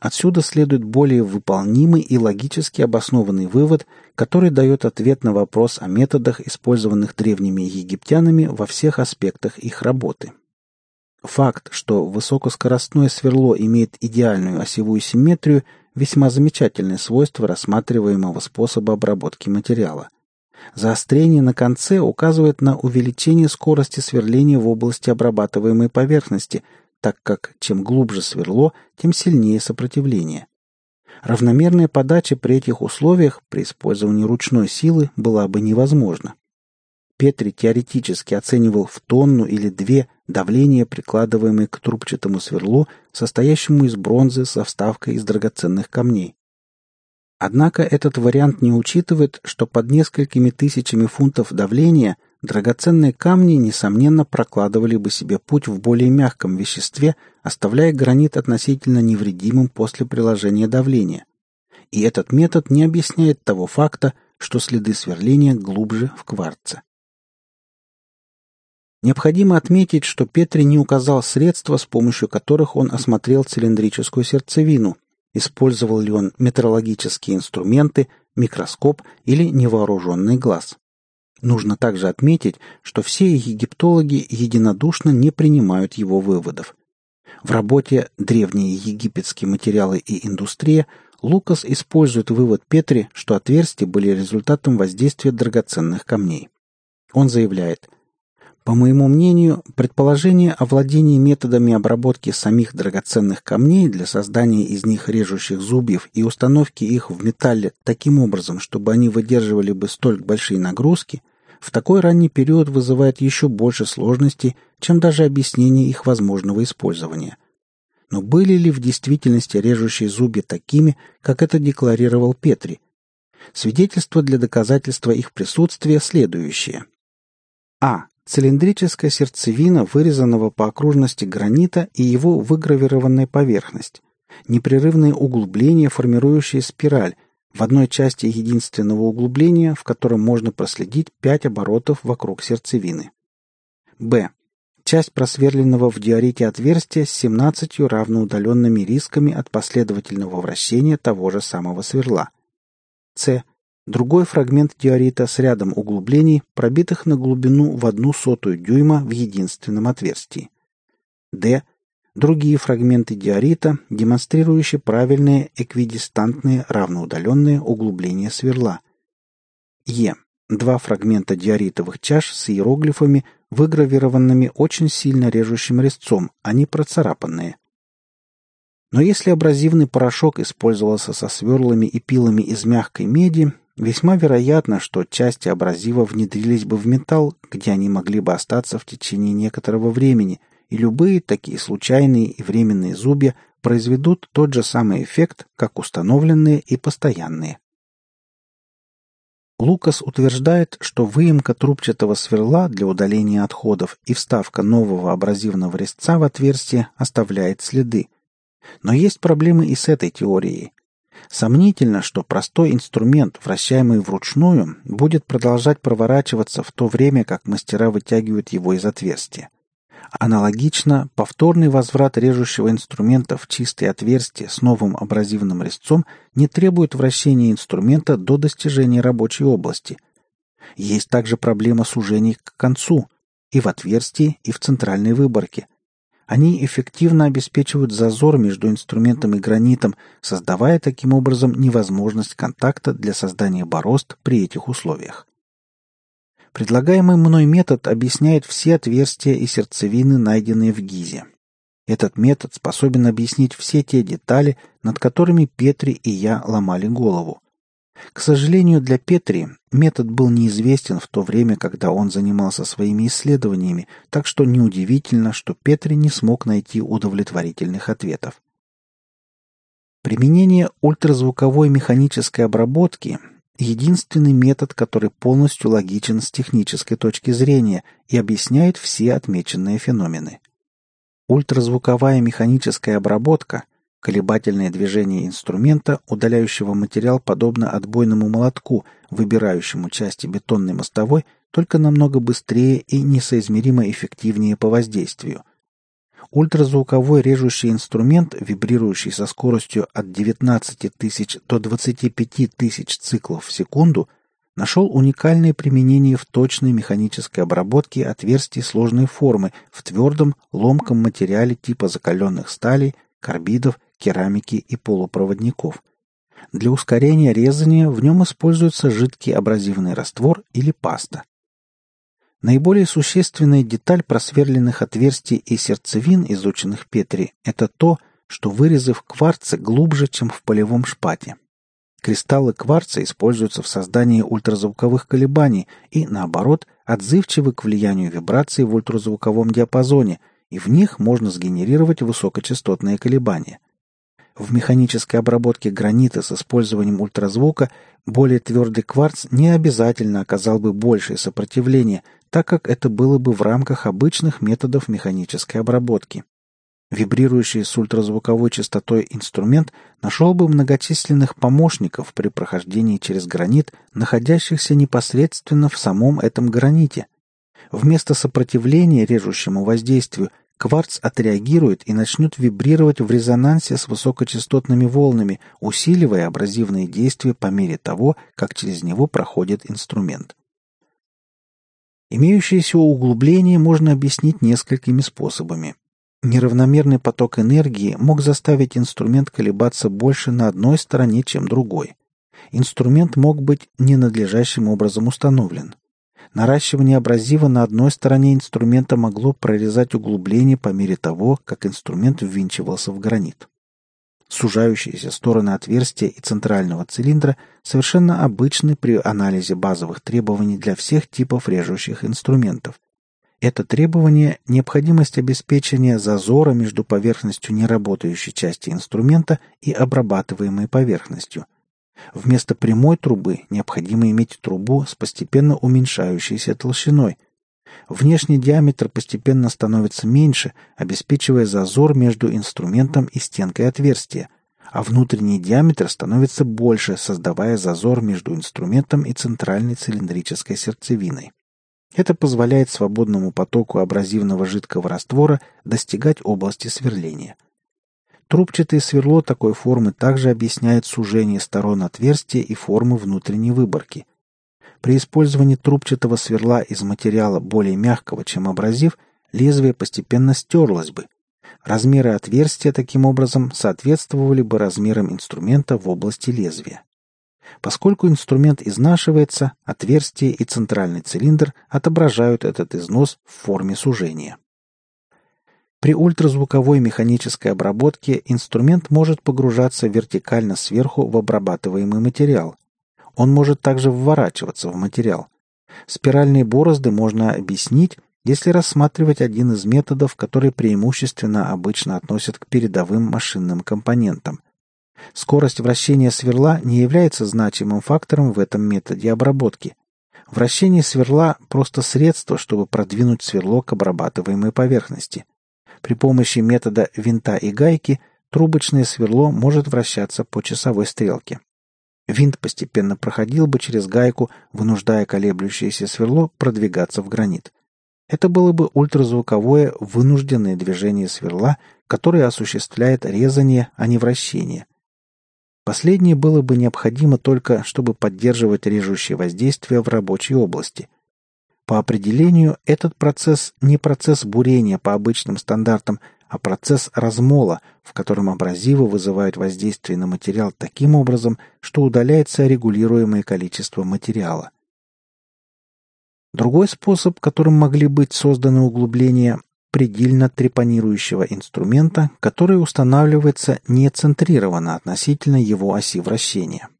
Отсюда следует более выполнимый и логически обоснованный вывод, который дает ответ на вопрос о методах, использованных древними египтянами во всех аспектах их работы. Факт, что высокоскоростное сверло имеет идеальную осевую симметрию, весьма замечательное свойство рассматриваемого способа обработки материала. Заострение на конце указывает на увеличение скорости сверления в области обрабатываемой поверхности, так как чем глубже сверло, тем сильнее сопротивление. Равномерная подача при этих условиях при использовании ручной силы была бы невозможна. Петри теоретически оценивал в тонну или две давление, прикладываемое к трубчатому сверлу, состоящему из бронзы со вставкой из драгоценных камней. Однако этот вариант не учитывает, что под несколькими тысячами фунтов давления драгоценные камни, несомненно, прокладывали бы себе путь в более мягком веществе, оставляя гранит относительно невредимым после приложения давления. И этот метод не объясняет того факта, что следы сверления глубже в кварце. Необходимо отметить, что Петри не указал средства, с помощью которых он осмотрел цилиндрическую сердцевину, использовал ли он метрологические инструменты, микроскоп или невооруженный глаз. Нужно также отметить, что все египтологи единодушно не принимают его выводов. В работе «Древние египетские материалы и индустрия» Лукас использует вывод Петри, что отверстия были результатом воздействия драгоценных камней. Он заявляет – по моему мнению, предположение о владении методами обработки самих драгоценных камней для создания из них режущих зубьев и установки их в металле таким образом, чтобы они выдерживали бы столь большие нагрузки, в такой ранний период вызывает еще больше сложностей, чем даже объяснение их возможного использования. Но были ли в действительности режущие зубья такими, как это декларировал Петри? Свидетельство для доказательства их присутствия следующее. А. Цилиндрическая сердцевина вырезанного по окружности гранита и его выгравированная поверхность. Непрерывные углубления, формирующие спираль, в одной части единственного углубления, в котором можно проследить пять оборотов вокруг сердцевины. Б. Часть просверленного в диорите отверстия с 17 равноудаленными рисками от последовательного вращения того же самого сверла. С. Другой фрагмент диорита с рядом углублений, пробитых на глубину в одну сотую дюйма в единственном отверстии. Д. Другие фрагменты диорита, демонстрирующие правильные эквидистантные равноудаленные углубления сверла. Е. Два фрагмента диоритовых чаш с иероглифами, выгравированными очень сильно режущим резцом, они процарапанные. Но если абразивный порошок использовался со сверлами и пилами из мягкой меди, Весьма вероятно, что части абразива внедрились бы в металл, где они могли бы остаться в течение некоторого времени, и любые такие случайные и временные зубья произведут тот же самый эффект, как установленные и постоянные. Лукас утверждает, что выемка трубчатого сверла для удаления отходов и вставка нового абразивного резца в отверстие оставляет следы. Но есть проблемы и с этой теорией. Сомнительно, что простой инструмент, вращаемый вручную, будет продолжать проворачиваться в то время, как мастера вытягивают его из отверстия. Аналогично, повторный возврат режущего инструмента в чистое отверстие с новым абразивным резцом не требует вращения инструмента до достижения рабочей области. Есть также проблема сужений к концу и в отверстии, и в центральной выборке – они эффективно обеспечивают зазор между инструментом и гранитом, создавая таким образом невозможность контакта для создания борозд при этих условиях. Предлагаемый мной метод объясняет все отверстия и сердцевины, найденные в Гизе. Этот метод способен объяснить все те детали, над которыми Петри и я ломали голову. К сожалению для Петри, метод был неизвестен в то время, когда он занимался своими исследованиями, так что неудивительно, что Петри не смог найти удовлетворительных ответов. Применение ультразвуковой механической обработки – единственный метод, который полностью логичен с технической точки зрения и объясняет все отмеченные феномены. Ультразвуковая механическая обработка – Колебательное движение инструмента, удаляющего материал, подобно отбойному молотку, выбирающему части бетонной мостовой, только намного быстрее и несоизмеримо эффективнее по воздействию. Ультразвуковой режущий инструмент, вибрирующий со скоростью от 19 тысяч до 25 тысяч циклов в секунду, нашел уникальное применение в точной механической обработке отверстий сложной формы в твердом, ломком материале типа закаленных сталей, карбидов керамики и полупроводников. Для ускорения резания в нем используется жидкий абразивный раствор или паста. Наиболее существенная деталь просверленных отверстий и сердцевин, изученных Петри, это то, что вырезы в кварце глубже, чем в полевом шпате. Кристаллы кварца используются в создании ультразвуковых колебаний и, наоборот, отзывчивы к влиянию вибраций в ультразвуковом диапазоне, и в них можно сгенерировать высокочастотные колебания. В механической обработке гранита с использованием ультразвука более твердый кварц не обязательно оказал бы большее сопротивление, так как это было бы в рамках обычных методов механической обработки. Вибрирующий с ультразвуковой частотой инструмент нашел бы многочисленных помощников при прохождении через гранит, находящихся непосредственно в самом этом граните. Вместо сопротивления режущему воздействию кварц отреагирует и начнет вибрировать в резонансе с высокочастотными волнами, усиливая абразивные действия по мере того, как через него проходит инструмент. Имеющееся углубление можно объяснить несколькими способами. Неравномерный поток энергии мог заставить инструмент колебаться больше на одной стороне, чем другой. Инструмент мог быть ненадлежащим образом установлен. Наращивание абразива на одной стороне инструмента могло прорезать углубление по мере того, как инструмент ввинчивался в гранит. Сужающиеся стороны отверстия и центрального цилиндра совершенно обычны при анализе базовых требований для всех типов режущих инструментов, это требование – необходимость обеспечения зазора между поверхностью неработающей части инструмента и обрабатываемой поверхностью. Вместо прямой трубы необходимо иметь трубу с постепенно уменьшающейся толщиной. Внешний диаметр постепенно становится меньше, обеспечивая зазор между инструментом и стенкой отверстия, а внутренний диаметр становится больше, создавая зазор между инструментом и центральной цилиндрической сердцевиной. Это позволяет свободному потоку абразивного жидкого раствора достигать области сверления. Трубчатое сверло такой формы также объясняет сужение сторон отверстия и формы внутренней выборки. При использовании трубчатого сверла из материала более мягкого, чем абразив, лезвие постепенно стерлось бы. Размеры отверстия таким образом соответствовали бы размерам инструмента в области лезвия. Поскольку инструмент изнашивается, отверстие и центральный цилиндр отображают этот износ в форме сужения. При ультразвуковой механической обработке инструмент может погружаться вертикально сверху в обрабатываемый материал. Он может также вворачиваться в материал. Спиральные борозды можно объяснить, если рассматривать один из методов, который преимущественно обычно относят к передовым машинным компонентам. Скорость вращения сверла не является значимым фактором в этом методе обработки. Вращение сверла – просто средство, чтобы продвинуть сверло к обрабатываемой поверхности. При помощи метода винта и гайки трубочное сверло может вращаться по часовой стрелке. Винт постепенно проходил бы через гайку, вынуждая колеблющееся сверло продвигаться в гранит. Это было бы ультразвуковое вынужденное движение сверла, которое осуществляет резание, а не вращение – Последнее было бы необходимо только, чтобы поддерживать режущее воздействие в рабочей области. По определению, этот процесс не процесс бурения по обычным стандартам, а процесс размола, в котором абразивы вызывают воздействие на материал таким образом, что удаляется регулируемое количество материала. Другой способ, которым могли быть созданы углубления, предельно трепанирующего инструмента, который устанавливается нецентрированно относительно его оси вращения.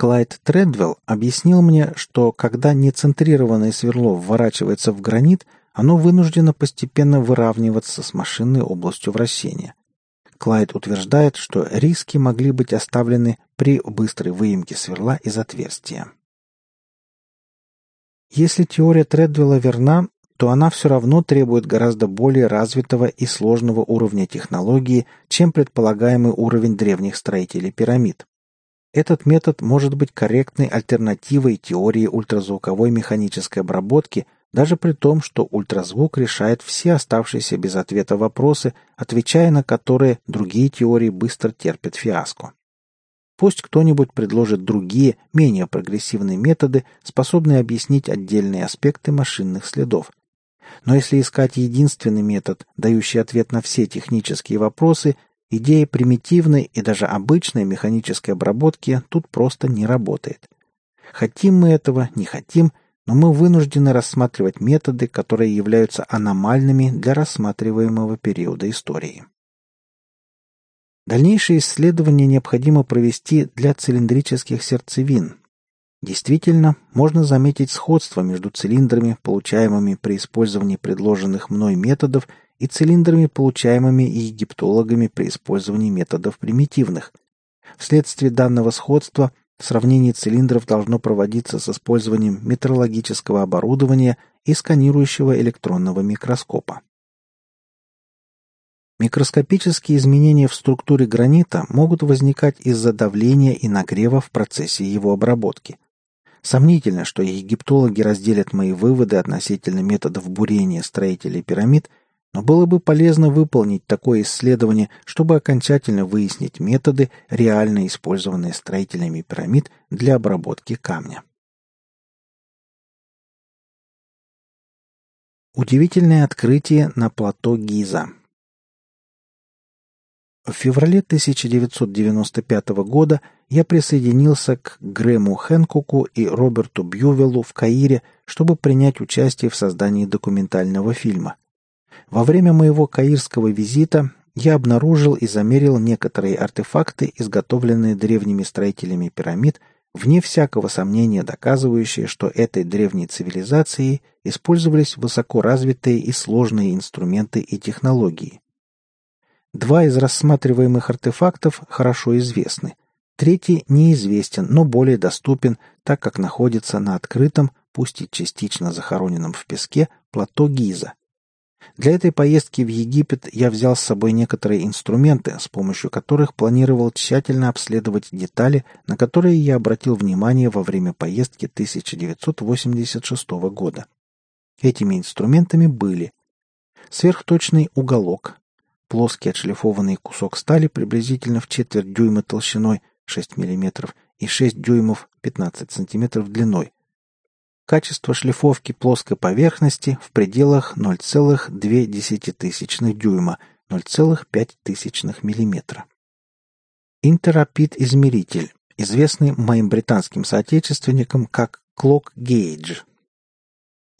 Клайд Тредвелл объяснил мне, что когда нецентрированное сверло вворачивается в гранит, оно вынуждено постепенно выравниваться с машинной областью вращения. Клайд утверждает, что риски могли быть оставлены при быстрой выемке сверла из отверстия. Если теория Тредвелла верна, то она все равно требует гораздо более развитого и сложного уровня технологии, чем предполагаемый уровень древних строителей пирамид. Этот метод может быть корректной альтернативой теории ультразвуковой механической обработки, даже при том, что ультразвук решает все оставшиеся без ответа вопросы, отвечая на которые другие теории быстро терпят фиаско. Пусть кто-нибудь предложит другие, менее прогрессивные методы, способные объяснить отдельные аспекты машинных следов, но если искать единственный метод, дающий ответ на все технические вопросы, идея примитивной и даже обычной механической обработки тут просто не работает. Хотим мы этого, не хотим, но мы вынуждены рассматривать методы, которые являются аномальными для рассматриваемого периода истории. Дальнейшие исследования необходимо провести для цилиндрических сердцевин, Действительно, можно заметить сходство между цилиндрами, получаемыми при использовании предложенных мной методов, и цилиндрами, получаемыми египтологами при использовании методов примитивных. Вследствие данного сходства сравнение цилиндров должно проводиться с использованием метрологического оборудования и сканирующего электронного микроскопа. Микроскопические изменения в структуре гранита могут возникать из-за давления и нагрева в процессе его обработки. Сомнительно, что египтологи разделят мои выводы относительно методов бурения строителей пирамид, но было бы полезно выполнить такое исследование, чтобы окончательно выяснить методы, реально использованные строителями пирамид для обработки камня. Удивительное открытие на плато Гиза – в феврале 1995 года я присоединился к Грэму Хэнкоку и Роберту Бьювеллу в Каире, чтобы принять участие в создании документального фильма. Во время моего каирского визита я обнаружил и замерил некоторые артефакты, изготовленные древними строителями пирамид, вне всякого сомнения доказывающие, что этой древней цивилизацией использовались высоко развитые и сложные инструменты и технологии. Два из рассматриваемых артефактов хорошо известны. Третий неизвестен, но более доступен, так как находится на открытом, пусть и частично захороненном в песке, плато Гиза. Для этой поездки в Египет я взял с собой некоторые инструменты, с помощью которых планировал тщательно обследовать детали, на которые я обратил внимание во время поездки 1986 года. Этими инструментами были сверхточный уголок, плоский отшлифованный кусок стали приблизительно в четверть дюйма толщиной 6 мм и 6 дюймов 15 см длиной. Качество шлифовки плоской поверхности в пределах 0,2 дюйма 0,5 мм. Интерапид-измеритель, известный моим британским соотечественникам как Clock Gauge.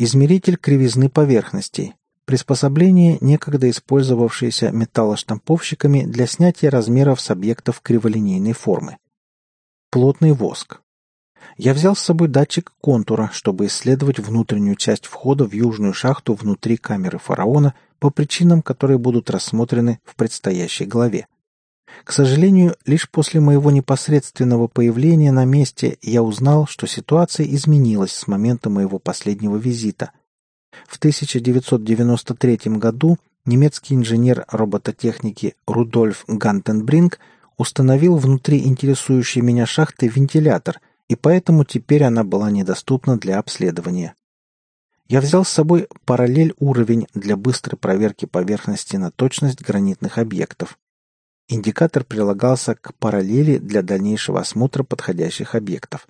Измеритель кривизны поверхностей, Приспособление, некогда использовавшееся металлоштамповщиками для снятия размеров с объектов криволинейной формы. Плотный воск. Я взял с собой датчик контура, чтобы исследовать внутреннюю часть входа в южную шахту внутри камеры фараона по причинам, которые будут рассмотрены в предстоящей главе. К сожалению, лишь после моего непосредственного появления на месте я узнал, что ситуация изменилась с момента моего последнего визита – в 1993 году немецкий инженер робототехники Рудольф Гантенбринг установил внутри интересующей меня шахты вентилятор, и поэтому теперь она была недоступна для обследования. Я взял с собой параллель уровень для быстрой проверки поверхности на точность гранитных объектов. Индикатор прилагался к параллели для дальнейшего осмотра подходящих объектов.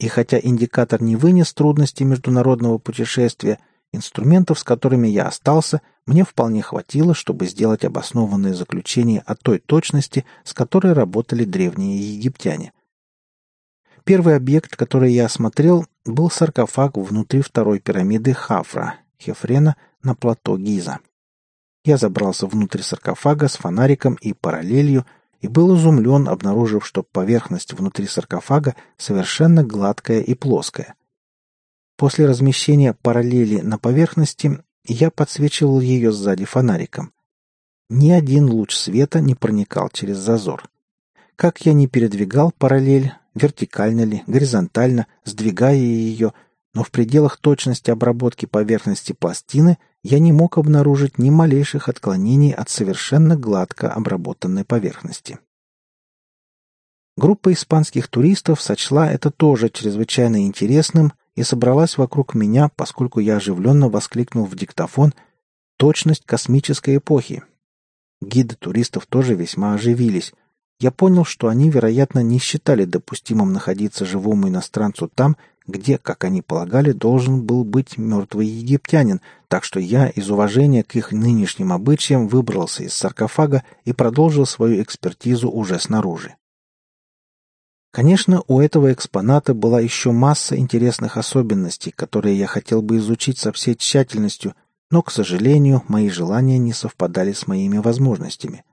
И хотя индикатор не вынес трудностей международного путешествия, Инструментов, с которыми я остался, мне вполне хватило, чтобы сделать обоснованное заключение о той точности, с которой работали древние египтяне. Первый объект, который я осмотрел, был саркофаг внутри второй пирамиды Хафра, Хефрена, на плато Гиза. Я забрался внутрь саркофага с фонариком и параллелью и был изумлен, обнаружив, что поверхность внутри саркофага совершенно гладкая и плоская. После размещения параллели на поверхности я подсвечивал ее сзади фонариком. Ни один луч света не проникал через зазор. Как я ни передвигал параллель, вертикально ли, горизонтально, сдвигая ее, но в пределах точности обработки поверхности пластины я не мог обнаружить ни малейших отклонений от совершенно гладко обработанной поверхности. Группа испанских туристов сочла это тоже чрезвычайно интересным и собралась вокруг меня, поскольку я оживленно воскликнул в диктофон «Точность космической эпохи». Гиды туристов тоже весьма оживились. Я понял, что они, вероятно, не считали допустимым находиться живому иностранцу там, где, как они полагали, должен был быть мертвый египтянин, так что я из уважения к их нынешним обычаям выбрался из саркофага и продолжил свою экспертизу уже снаружи. Конечно, у этого экспоната была еще масса интересных особенностей, которые я хотел бы изучить со всей тщательностью, но, к сожалению, мои желания не совпадали с моими возможностями.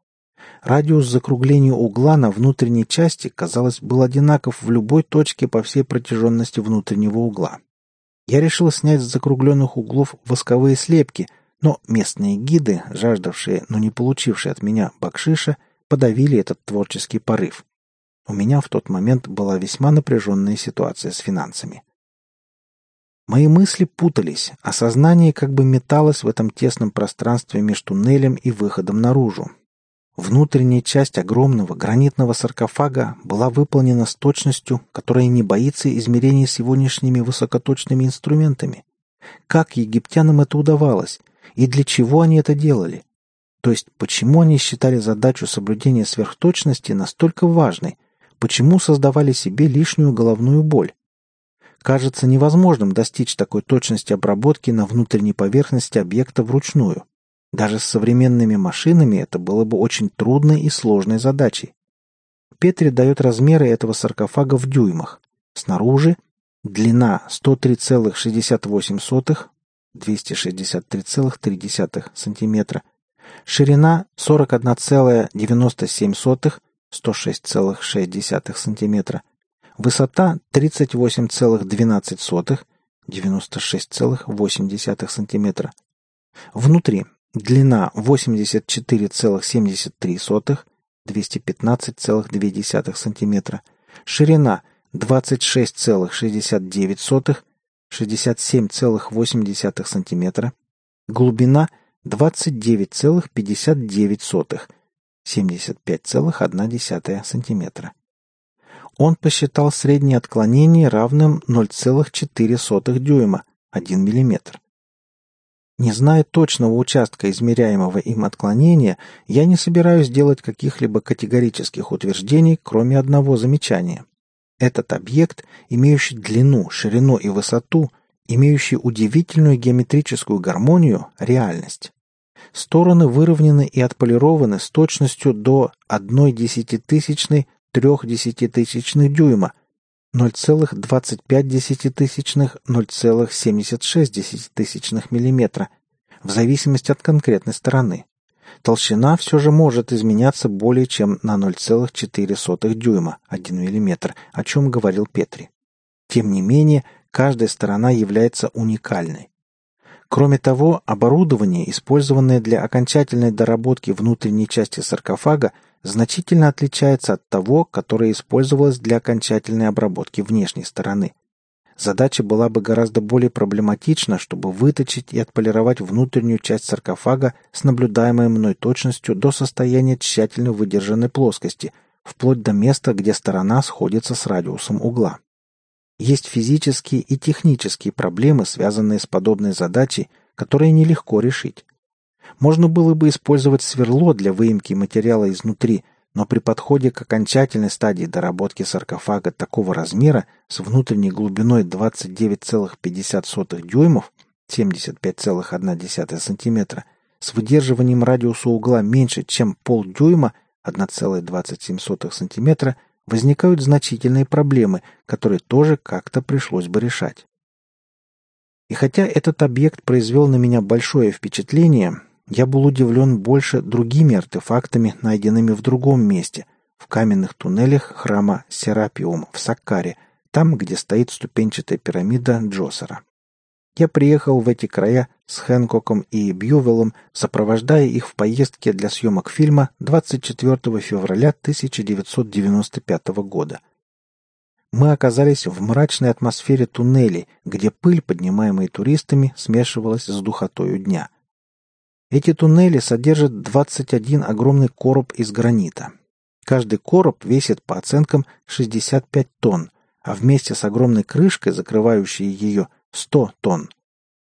Радиус закругления угла на внутренней части, казалось, был одинаков в любой точке по всей протяженности внутреннего угла. Я решил снять с закругленных углов восковые слепки, но местные гиды, жаждавшие, но не получившие от меня бакшиша, подавили этот творческий порыв. У меня в тот момент была весьма напряженная ситуация с финансами. Мои мысли путались, а сознание как бы металось в этом тесном пространстве между туннелем и выходом наружу. Внутренняя часть огромного гранитного саркофага была выполнена с точностью, которая не боится измерений сегодняшними высокоточными инструментами. Как египтянам это удавалось? И для чего они это делали? То есть, почему они считали задачу соблюдения сверхточности настолько важной? Почему создавали себе лишнюю головную боль? Кажется невозможным достичь такой точности обработки на внутренней поверхности объекта вручную. Даже с современными машинами это было бы очень трудной и сложной задачей. Петри дает размеры этого саркофага в дюймах. Снаружи длина 103,68 263,3 см, ширина 41,97 106,6 см, высота 38,12 96,8 см. Внутри длина 84,73 215,2 см, ширина 26,69 67,8 см, глубина 29,59 75,1 см. Он посчитал среднее отклонение равным 0,4 дюйма, 1 мм. Не зная точного участка измеряемого им отклонения, я не собираюсь делать каких-либо категорических утверждений, кроме одного замечания. Этот объект, имеющий длину, ширину и высоту, имеющий удивительную геометрическую гармонию, реальность. Стороны выровнены и отполированы с точностью до 1 десятитысячной 3 десятитысячных дюйма, 0,25 десятитысячных, 0,76 десятитысячных миллиметра, в зависимости от конкретной стороны. Толщина все же может изменяться более чем на 0,4 дюйма, 1 мм, о чем говорил Петри. Тем не менее, каждая сторона является уникальной. Кроме того, оборудование, использованное для окончательной доработки внутренней части саркофага, значительно отличается от того, которое использовалось для окончательной обработки внешней стороны. Задача была бы гораздо более проблематична, чтобы выточить и отполировать внутреннюю часть саркофага с наблюдаемой мной точностью до состояния тщательно выдержанной плоскости, вплоть до места, где сторона сходится с радиусом угла. Есть физические и технические проблемы, связанные с подобной задачей, которые нелегко решить. Можно было бы использовать сверло для выемки материала изнутри, но при подходе к окончательной стадии доработки саркофага такого размера с внутренней глубиной 29,50 дюймов 75,1 см, с выдерживанием радиуса угла меньше, чем полдюйма 1,27 см, возникают значительные проблемы, которые тоже как-то пришлось бы решать. И хотя этот объект произвел на меня большое впечатление, я был удивлен больше другими артефактами, найденными в другом месте, в каменных туннелях храма Серапиум в Саккаре, там, где стоит ступенчатая пирамида Джосера. Я приехал в эти края с Хэнкоком и Бьювеллом, сопровождая их в поездке для съемок фильма 24 февраля 1995 года. Мы оказались в мрачной атмосфере туннелей, где пыль, поднимаемая туристами, смешивалась с духотою дня – эти туннели содержат 21 огромный короб из гранита. Каждый короб весит по оценкам 65 тонн, а вместе с огромной крышкой, закрывающей ее, 100 тонн.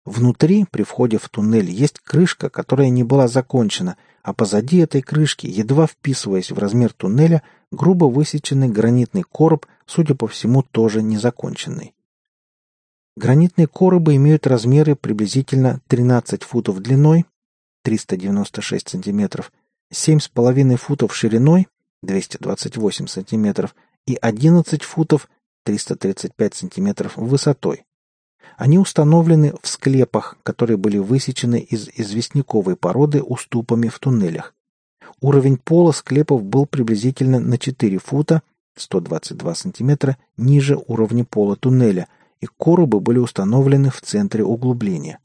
Внутри, при входе в туннель, есть крышка, которая не была закончена, а позади этой крышки, едва вписываясь в размер туннеля, грубо высеченный гранитный короб, судя по всему, тоже незаконченный. Гранитные коробы имеют размеры приблизительно 13 футов длиной 396 сантиметров, 7,5 футов шириной, 228 сантиметров, и 11 футов, 335 сантиметров высотой. Они установлены в склепах, которые были высечены из известняковой породы уступами в туннелях. уровень пола склепов был приблизительно на 4 фута, 122 сантиметра, ниже уровня пола туннеля, и коробы были установлены в центре углубления.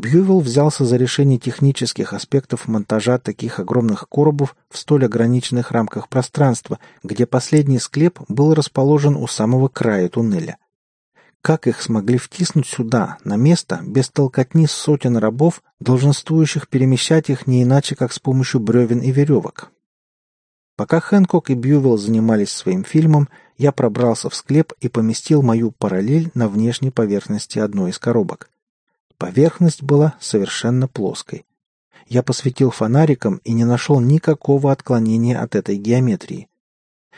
Бьювелл взялся за решение технических аспектов монтажа таких огромных коробов в столь ограниченных рамках пространства, где последний склеп был расположен у самого края туннеля. Как их смогли втиснуть сюда, на место, без толкотни сотен рабов, долженствующих перемещать их не иначе, как с помощью бревен и веревок? Пока Хэнкок и Бьювелл занимались своим фильмом, я пробрался в склеп и поместил мою параллель на внешней поверхности одной из коробок. Поверхность была совершенно плоской. Я посветил фонариком и не нашел никакого отклонения от этой геометрии.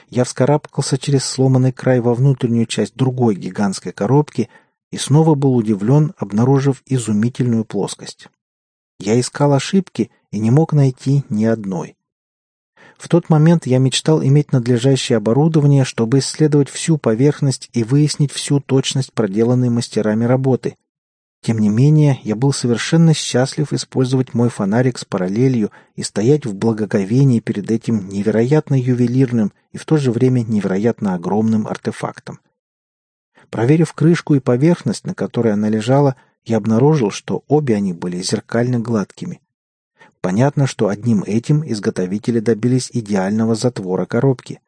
Я вскарабкался через сломанный край во внутреннюю часть другой гигантской коробки и снова был удивлен, обнаружив изумительную плоскость. Я искал ошибки и не мог найти ни одной. В тот момент я мечтал иметь надлежащее оборудование, чтобы исследовать всю поверхность и выяснить всю точность проделанной мастерами работы, тем не менее, я был совершенно счастлив использовать мой фонарик с параллелью и стоять в благоговении перед этим невероятно ювелирным и в то же время невероятно огромным артефактом. Проверив крышку и поверхность, на которой она лежала, я обнаружил, что обе они были зеркально гладкими. Понятно, что одним этим изготовители добились идеального затвора коробки.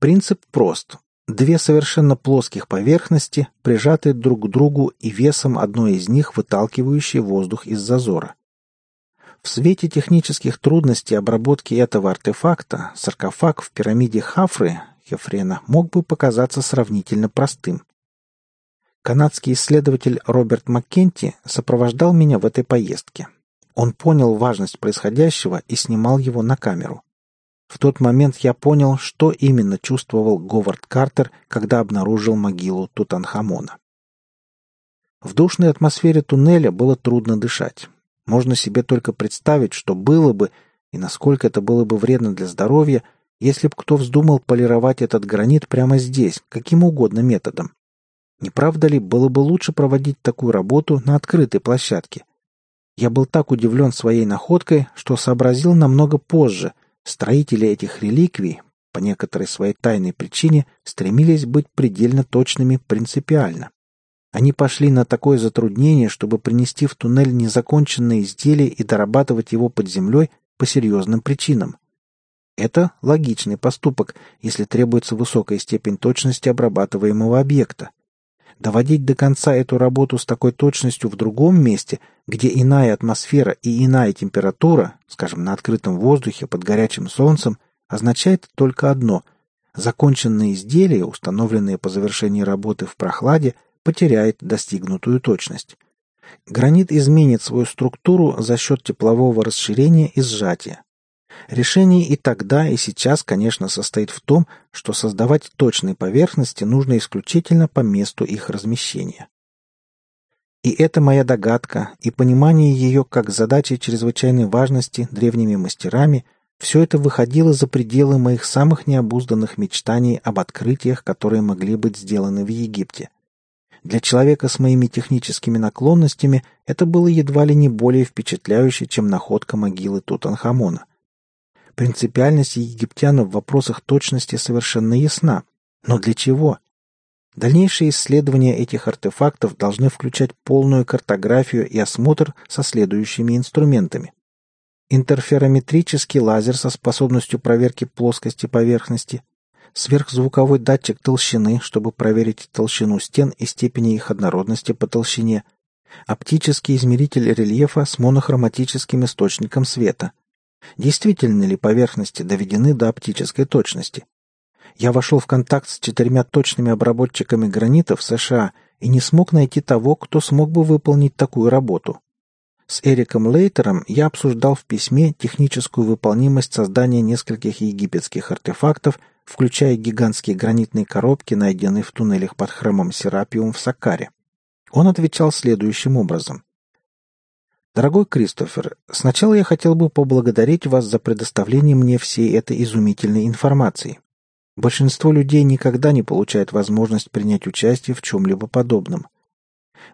Принцип прост. Две совершенно плоских поверхности, прижатые друг к другу и весом одной из них выталкивающие воздух из зазора. В свете технических трудностей обработки этого артефакта саркофаг в пирамиде Хафры, Хефрена, мог бы показаться сравнительно простым. Канадский исследователь Роберт Маккенти сопровождал меня в этой поездке. Он понял важность происходящего и снимал его на камеру. В тот момент я понял, что именно чувствовал Говард Картер, когда обнаружил могилу Тутанхамона. В душной атмосфере туннеля было трудно дышать. Можно себе только представить, что было бы, и насколько это было бы вредно для здоровья, если бы кто вздумал полировать этот гранит прямо здесь, каким угодно методом. Не правда ли, было бы лучше проводить такую работу на открытой площадке? Я был так удивлен своей находкой, что сообразил намного позже — Строители этих реликвий, по некоторой своей тайной причине, стремились быть предельно точными принципиально. Они пошли на такое затруднение, чтобы принести в туннель незаконченное изделие и дорабатывать его под землей по серьезным причинам. Это логичный поступок, если требуется высокая степень точности обрабатываемого объекта. Доводить до конца эту работу с такой точностью в другом месте, где иная атмосфера и иная температура, скажем, на открытом воздухе под горячим солнцем, означает только одно – законченные изделия, установленные по завершении работы в прохладе, потеряет достигнутую точность. Гранит изменит свою структуру за счет теплового расширения и сжатия. Решение и тогда, и сейчас, конечно, состоит в том, что создавать точные поверхности нужно исключительно по месту их размещения. И это моя догадка, и понимание ее как задачи чрезвычайной важности древними мастерами, все это выходило за пределы моих самых необузданных мечтаний об открытиях, которые могли быть сделаны в Египте. Для человека с моими техническими наклонностями это было едва ли не более впечатляюще, чем находка могилы Тутанхамона – Принципиальность египтян в вопросах точности совершенно ясна. Но для чего? Дальнейшие исследования этих артефактов должны включать полную картографию и осмотр со следующими инструментами. Интерферометрический лазер со способностью проверки плоскости поверхности, сверхзвуковой датчик толщины, чтобы проверить толщину стен и степени их однородности по толщине, оптический измеритель рельефа с монохроматическим источником света – Действительно ли поверхности доведены до оптической точности? Я вошел в контакт с четырьмя точными обработчиками гранита в США и не смог найти того, кто смог бы выполнить такую работу. С Эриком Лейтером я обсуждал в письме техническую выполнимость создания нескольких египетских артефактов, включая гигантские гранитные коробки, найденные в туннелях под храмом Серапиум в Сакаре. Он отвечал следующим образом. Дорогой Кристофер, сначала я хотел бы поблагодарить вас за предоставление мне всей этой изумительной информации. Большинство людей никогда не получает возможность принять участие в чем-либо подобном.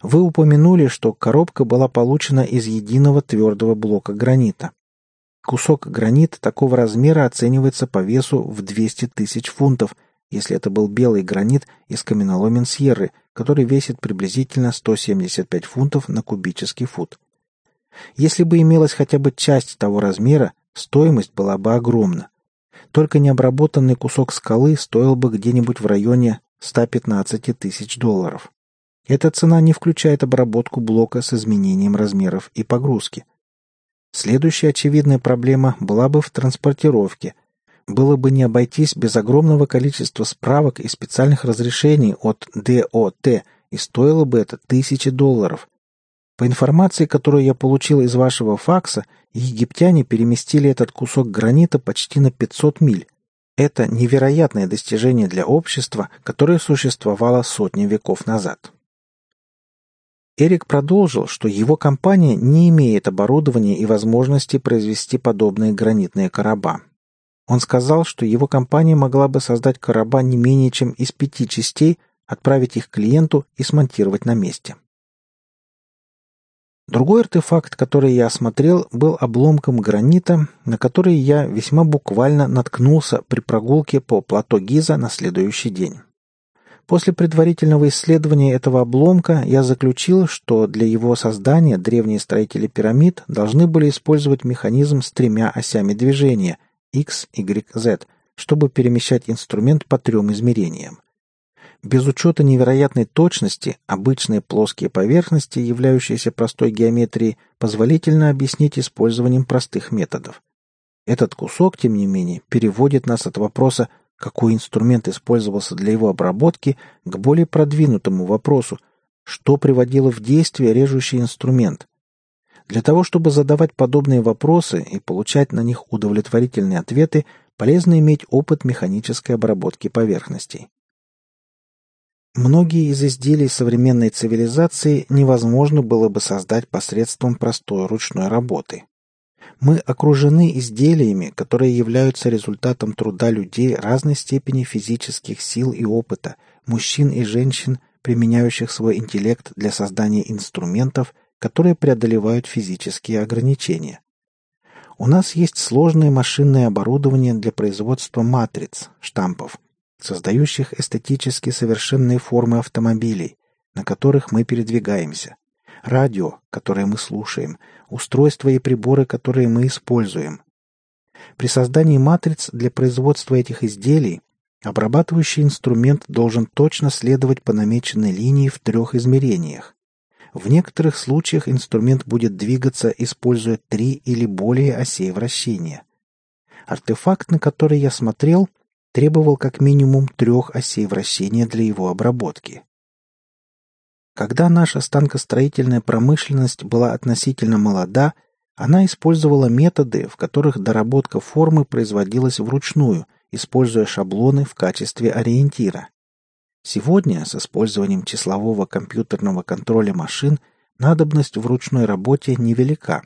Вы упомянули, что коробка была получена из единого твердого блока гранита. Кусок гранита такого размера оценивается по весу в 200 тысяч фунтов, если это был белый гранит из каменоломен Сьерры, который весит приблизительно 175 фунтов на кубический фут. Если бы имелась хотя бы часть того размера, стоимость была бы огромна. Только необработанный кусок скалы стоил бы где-нибудь в районе 115 тысяч долларов. Эта цена не включает обработку блока с изменением размеров и погрузки. Следующая очевидная проблема была бы в транспортировке. Было бы не обойтись без огромного количества справок и специальных разрешений от ДОТ, и стоило бы это тысячи долларов. По информации, которую я получил из вашего факса, египтяне переместили этот кусок гранита почти на 500 миль. Это невероятное достижение для общества, которое существовало сотни веков назад. Эрик продолжил, что его компания не имеет оборудования и возможности произвести подобные гранитные короба. Он сказал, что его компания могла бы создать короба не менее чем из пяти частей, отправить их клиенту и смонтировать на месте. Другой артефакт, который я осмотрел, был обломком гранита, на который я весьма буквально наткнулся при прогулке по плато Гиза на следующий день. После предварительного исследования этого обломка я заключил, что для его создания древние строители пирамид должны были использовать механизм с тремя осями движения X, Y, Z, чтобы перемещать инструмент по трем измерениям. Без учета невероятной точности, обычные плоские поверхности, являющиеся простой геометрией, позволительно объяснить использованием простых методов. Этот кусок, тем не менее, переводит нас от вопроса, какой инструмент использовался для его обработки, к более продвинутому вопросу, что приводило в действие режущий инструмент. Для того, чтобы задавать подобные вопросы и получать на них удовлетворительные ответы, полезно иметь опыт механической обработки поверхностей. Многие из изделий современной цивилизации невозможно было бы создать посредством простой ручной работы. Мы окружены изделиями, которые являются результатом труда людей разной степени физических сил и опыта, мужчин и женщин, применяющих свой интеллект для создания инструментов, которые преодолевают физические ограничения. У нас есть сложное машинное оборудование для производства матриц, штампов – создающих эстетически совершенные формы автомобилей, на которых мы передвигаемся, радио, которое мы слушаем, устройства и приборы, которые мы используем. При создании матриц для производства этих изделий обрабатывающий инструмент должен точно следовать по намеченной линии в трех измерениях. В некоторых случаях инструмент будет двигаться, используя три или более осей вращения. Артефакт, на который я смотрел, требовал как минимум трех осей вращения для его обработки. Когда наша станкостроительная промышленность была относительно молода, она использовала методы, в которых доработка формы производилась вручную, используя шаблоны в качестве ориентира. Сегодня с использованием числового компьютерного контроля машин надобность в ручной работе невелика.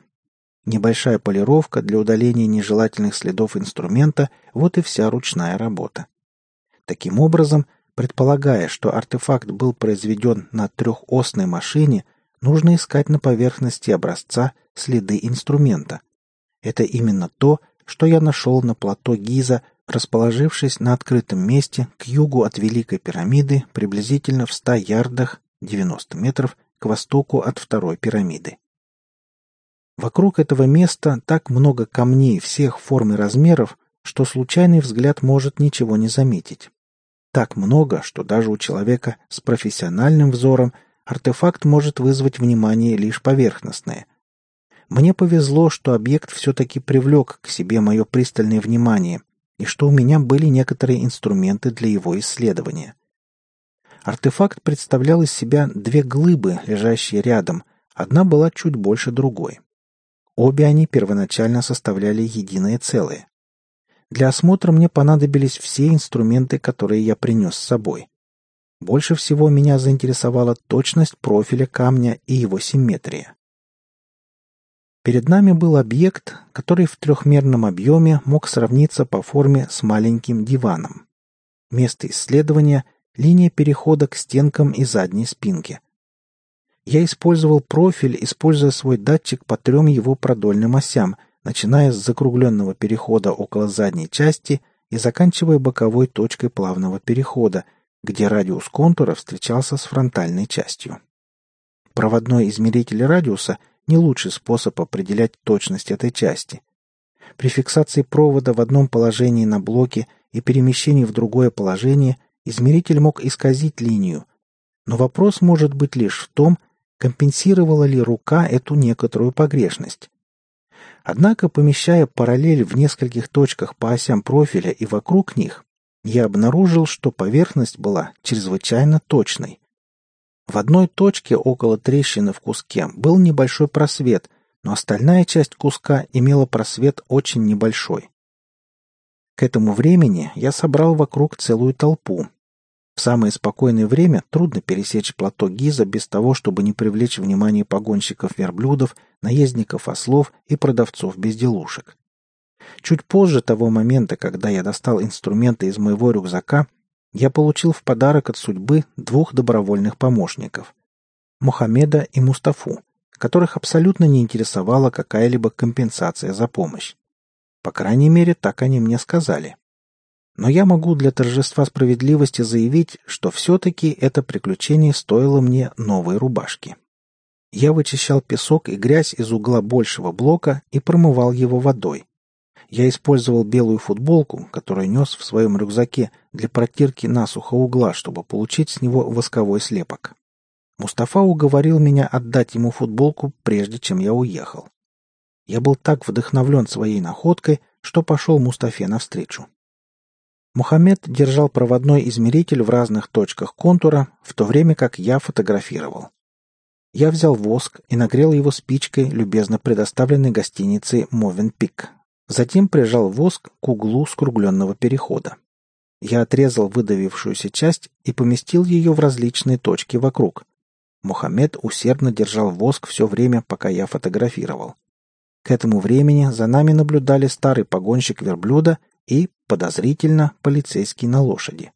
Небольшая полировка для удаления нежелательных следов инструмента – вот и вся ручная работа. Таким образом, предполагая, что артефакт был произведен на трехосной машине, нужно искать на поверхности образца следы инструмента. Это именно то, что я нашел на плато Гиза, расположившись на открытом месте к югу от Великой пирамиды, приблизительно в 100 ярдах 90 метров к востоку от второй пирамиды. Вокруг этого места так много камней всех форм и размеров, что случайный взгляд может ничего не заметить. Так много, что даже у человека с профессиональным взором артефакт может вызвать внимание лишь поверхностное. Мне повезло, что объект все-таки привлек к себе мое пристальное внимание, и что у меня были некоторые инструменты для его исследования. Артефакт представлял из себя две глыбы, лежащие рядом, одна была чуть больше другой. Обе они первоначально составляли единое целое. Для осмотра мне понадобились все инструменты, которые я принес с собой. Больше всего меня заинтересовала точность профиля камня и его симметрия. Перед нами был объект, который в трехмерном объеме мог сравниться по форме с маленьким диваном. Место исследования — линия перехода к стенкам и задней спинке. Я использовал профиль, используя свой датчик по трем его продольным осям, начиная с закругленного перехода около задней части и заканчивая боковой точкой плавного перехода, где радиус контура встречался с фронтальной частью. Проводной измеритель радиуса – не лучший способ определять точность этой части. При фиксации провода в одном положении на блоке и перемещении в другое положение измеритель мог исказить линию, но вопрос может быть лишь в том, компенсировала ли рука эту некоторую погрешность. Однако, помещая параллель в нескольких точках по осям профиля и вокруг них, я обнаружил, что поверхность была чрезвычайно точной. В одной точке около трещины в куске был небольшой просвет, но остальная часть куска имела просвет очень небольшой. К этому времени я собрал вокруг целую толпу. В самое спокойное время трудно пересечь плато Гиза без того, чтобы не привлечь внимание погонщиков верблюдов, наездников ослов и продавцов безделушек. Чуть позже того момента, когда я достал инструменты из моего рюкзака, я получил в подарок от судьбы двух добровольных помощников – Мухаммеда и Мустафу, которых абсолютно не интересовала какая-либо компенсация за помощь. По крайней мере, так они мне сказали. Но я могу для торжества справедливости заявить, что все-таки это приключение стоило мне новой рубашки. Я вычищал песок и грязь из угла большего блока и промывал его водой. Я использовал белую футболку, которую нес в своем рюкзаке, для протирки насухо угла, чтобы получить с него восковой слепок. Мустафа уговорил меня отдать ему футболку, прежде чем я уехал. Я был так вдохновлен своей находкой, что пошел Мустафе навстречу. Мухаммед держал проводной измеритель в разных точках контура, в то время как я фотографировал. Я взял воск и нагрел его спичкой, любезно предоставленной гостиницей Мовен Пик, Затем прижал воск к углу скругленного перехода. Я отрезал выдавившуюся часть и поместил ее в различные точки вокруг. Мухаммед усердно держал воск все время, пока я фотографировал. К этому времени за нами наблюдали старый погонщик верблюда и, подозрительно, полицейский на лошади.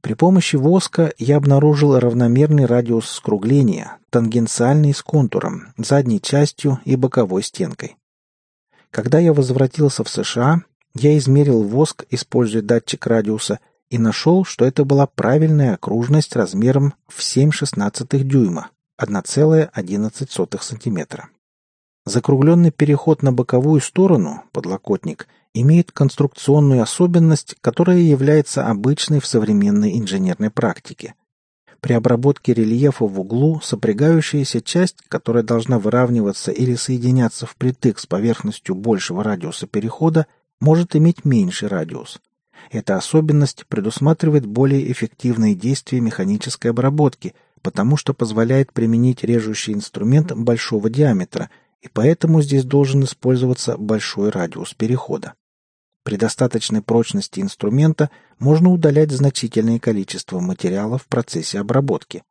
При помощи воска я обнаружил равномерный радиус скругления, тангенциальный с контуром, задней частью и боковой стенкой. Когда я возвратился в США, я измерил воск, используя датчик радиуса, и нашел, что это была правильная окружность размером в 7,16 дюйма, 1,11 сантиметра. Закругленный переход на боковую сторону, подлокотник, имеет конструкционную особенность, которая является обычной в современной инженерной практике. При обработке рельефа в углу сопрягающаяся часть, которая должна выравниваться или соединяться впритык с поверхностью большего радиуса перехода, может иметь меньший радиус. Эта особенность предусматривает более эффективные действия механической обработки, потому что позволяет применить режущий инструмент большого диаметра, и поэтому здесь должен использоваться большой радиус перехода. При достаточной прочности инструмента можно удалять значительное количество материала в процессе обработки.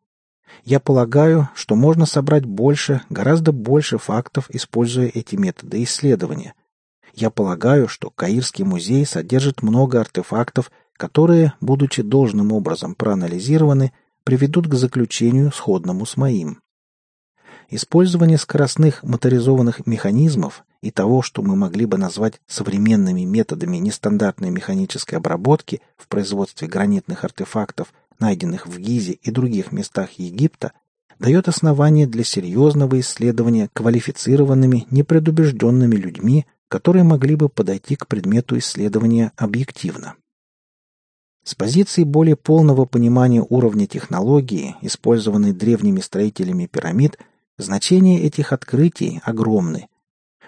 Я полагаю, что можно собрать больше, гораздо больше фактов, используя эти методы исследования. Я полагаю, что Каирский музей содержит много артефактов, которые, будучи должным образом проанализированы, приведут к заключению, сходному с моим. Использование скоростных моторизованных механизмов и того, что мы могли бы назвать современными методами нестандартной механической обработки в производстве гранитных артефактов, найденных в Гизе и других местах Египта, дает основание для серьезного исследования квалифицированными, непредубежденными людьми, которые могли бы подойти к предмету исследования объективно. С позиции более полного понимания уровня технологии, использованной древними строителями пирамид, значение этих открытий огромны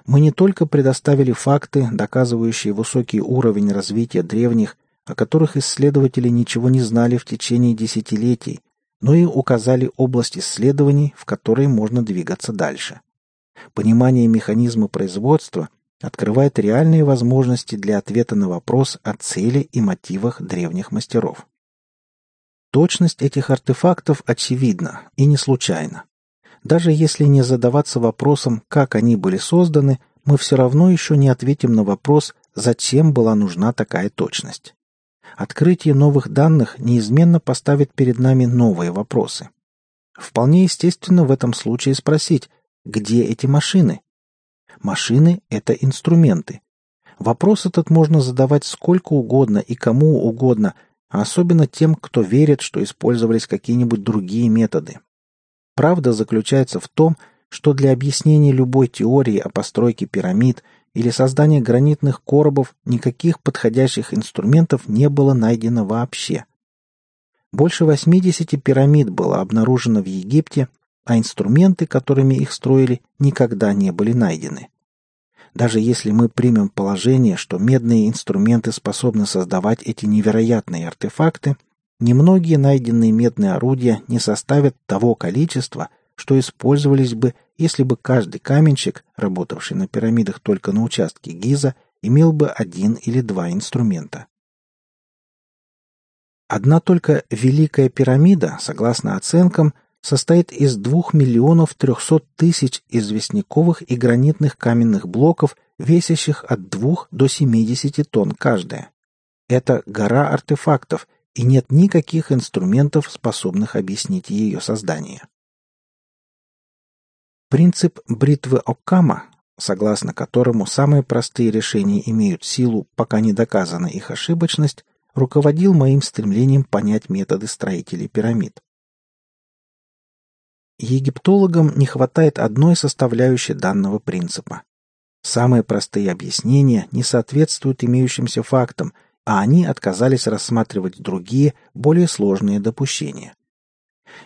мы не только предоставили факты, доказывающие высокий уровень развития древних, о которых исследователи ничего не знали в течение десятилетий, но и указали область исследований, в которой можно двигаться дальше. Понимание механизма производства открывает реальные возможности для ответа на вопрос о цели и мотивах древних мастеров. Точность этих артефактов очевидна и не случайна. Даже если не задаваться вопросом, как они были созданы, мы все равно еще не ответим на вопрос, зачем была нужна такая точность. Открытие новых данных неизменно поставит перед нами новые вопросы. Вполне естественно в этом случае спросить, где эти машины? Машины — это инструменты. Вопрос этот можно задавать сколько угодно и кому угодно, особенно тем, кто верит, что использовались какие-нибудь другие методы. Правда заключается в том, что для объяснения любой теории о постройке пирамид или создания гранитных коробов никаких подходящих инструментов не было найдено вообще. Больше 80 пирамид было обнаружено в Египте, а инструменты, которыми их строили, никогда не были найдены. Даже если мы примем положение, что медные инструменты способны создавать эти невероятные артефакты, немногие найденные медные орудия не составят того количества, что использовались бы, если бы каждый каменщик, работавший на пирамидах только на участке Гиза, имел бы один или два инструмента. Одна только Великая пирамида, согласно оценкам, состоит из 2 миллионов 300 тысяч известняковых и гранитных каменных блоков, весящих от 2 до 70 тонн каждая. Это гора артефактов, и нет никаких инструментов, способных объяснить ее создание. Принцип бритвы Оккама, согласно которому самые простые решения имеют силу, пока не доказана их ошибочность, руководил моим стремлением понять методы строителей пирамид. Египтологам не хватает одной составляющей данного принципа. Самые простые объяснения не соответствуют имеющимся фактам, а они отказались рассматривать другие, более сложные допущения.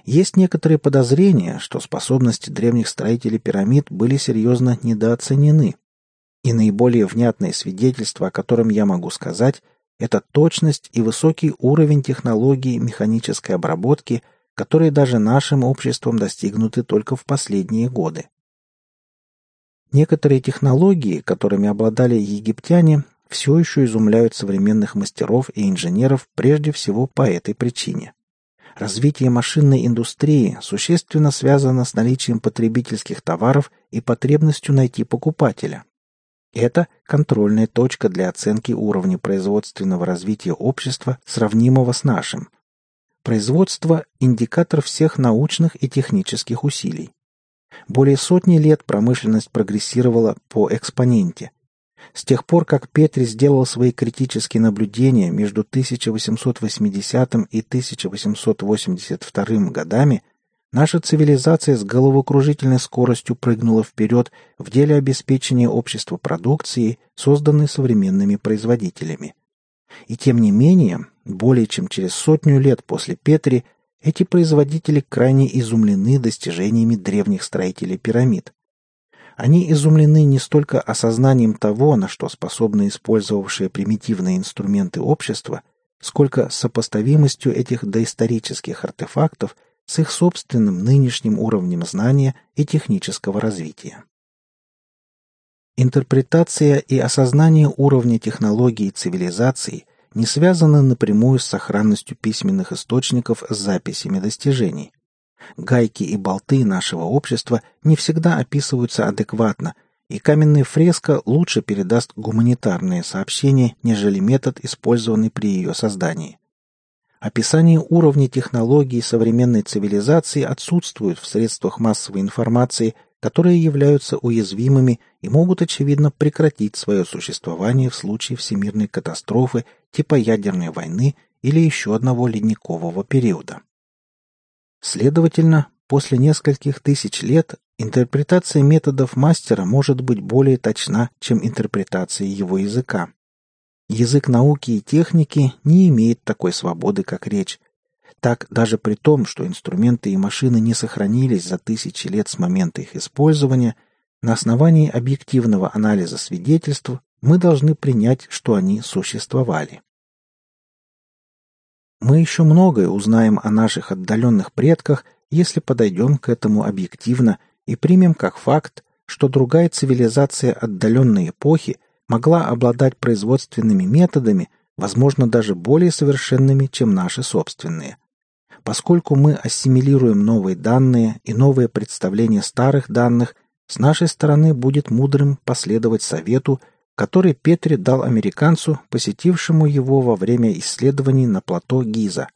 Есть некоторые подозрения, что способности древних строителей пирамид были серьезно недооценены. И наиболее внятное свидетельство, о котором я могу сказать, это точность и высокий уровень технологий механической обработки – которые даже нашим обществом достигнуты только в последние годы. Некоторые технологии, которыми обладали египтяне, все еще изумляют современных мастеров и инженеров прежде всего по этой причине. Развитие машинной индустрии существенно связано с наличием потребительских товаров и потребностью найти покупателя. Это контрольная точка для оценки уровня производственного развития общества, сравнимого с нашим – Производство – индикатор всех научных и технических усилий. Более сотни лет промышленность прогрессировала по экспоненте. С тех пор, как Петри сделал свои критические наблюдения между 1880 и 1882 годами, наша цивилизация с головокружительной скоростью прыгнула вперед в деле обеспечения общества продукцией, созданной современными производителями. И тем не менее, более чем через сотню лет после Петри эти производители крайне изумлены достижениями древних строителей пирамид. Они изумлены не столько осознанием того, на что способны использовавшие примитивные инструменты общества, сколько сопоставимостью этих доисторических артефактов с их собственным нынешним уровнем знания и технического развития. Интерпретация и осознание уровня технологий и цивилизаций не связаны напрямую с сохранностью письменных источников с записями достижений. Гайки и болты нашего общества не всегда описываются адекватно, и каменная фреска лучше передаст гуманитарные сообщения, нежели метод, использованный при ее создании. Описание уровня технологий современной цивилизации отсутствует в средствах массовой информации которые являются уязвимыми и могут, очевидно, прекратить свое существование в случае всемирной катастрофы типа ядерной войны или еще одного ледникового периода. Следовательно, после нескольких тысяч лет интерпретация методов мастера может быть более точна, чем интерпретация его языка. Язык науки и техники не имеет такой свободы, как речь, так, даже при том, что инструменты и машины не сохранились за тысячи лет с момента их использования, на основании объективного анализа свидетельств мы должны принять, что они существовали. Мы еще многое узнаем о наших отдаленных предках, если подойдем к этому объективно и примем как факт, что другая цивилизация отдаленной эпохи могла обладать производственными методами, возможно, даже более совершенными, чем наши собственные – Поскольку мы ассимилируем новые данные и новые представления старых данных, с нашей стороны будет мудрым последовать совету, который Петри дал американцу, посетившему его во время исследований на плато Гиза.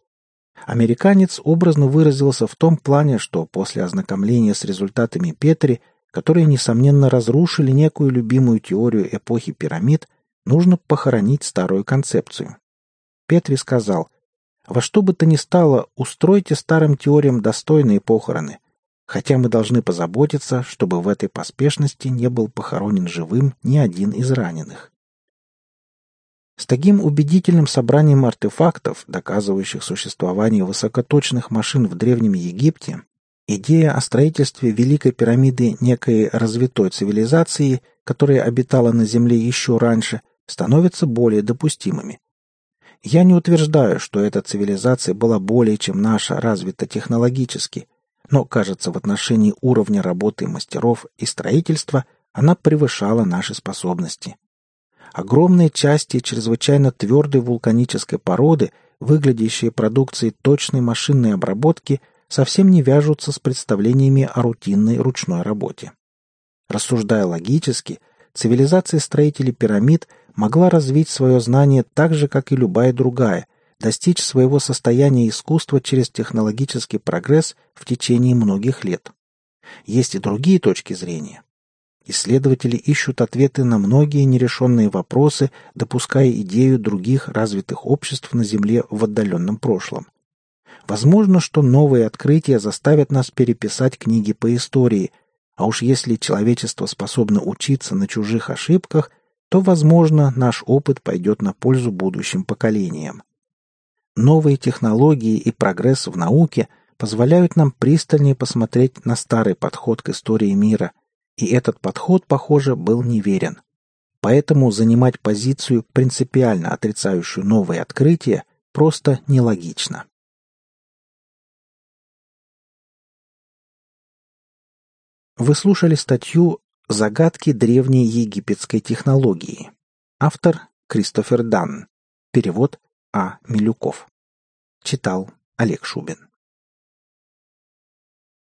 Американец образно выразился в том плане, что после ознакомления с результатами Петри которые, несомненно, разрушили некую любимую теорию эпохи пирамид, нужно похоронить старую концепцию. Петри сказал, «Во что бы то ни стало, устройте старым теориям достойные похороны, хотя мы должны позаботиться, чтобы в этой поспешности не был похоронен живым ни один из раненых». С таким убедительным собранием артефактов, доказывающих существование высокоточных машин в Древнем Египте, идея о строительстве Великой пирамиды некой развитой цивилизации, которая обитала на Земле еще раньше, становится более допустимыми. Я не утверждаю, что эта цивилизация была более чем наша развита технологически, но, кажется, в отношении уровня работы мастеров и строительства она превышала наши способности. Огромные части чрезвычайно твердой вулканической породы, выглядящие продукцией точной машинной обработки, совсем не вяжутся с представлениями о рутинной ручной работе. Рассуждая логически, цивилизация строителей пирамид могла развить свое знание так же, как и любая другая, достичь своего состояния искусства через технологический прогресс в течение многих лет. Есть и другие точки зрения. Исследователи ищут ответы на многие нерешенные вопросы, допуская идею других развитых обществ на Земле в отдаленном прошлом. Возможно, что новые открытия заставят нас переписать книги по истории, а уж если человечество способно учиться на чужих ошибках, то, возможно, наш опыт пойдет на пользу будущим поколениям. Новые технологии и прогресс в науке позволяют нам пристальнее посмотреть на старый подход к истории мира – и этот подход, похоже, был неверен. Поэтому занимать позицию, принципиально отрицающую новые открытия, просто нелогично. Вы слушали статью «Загадки древней египетской технологии». Автор Кристофер Дан. Перевод А. Милюков. Читал Олег Шубин.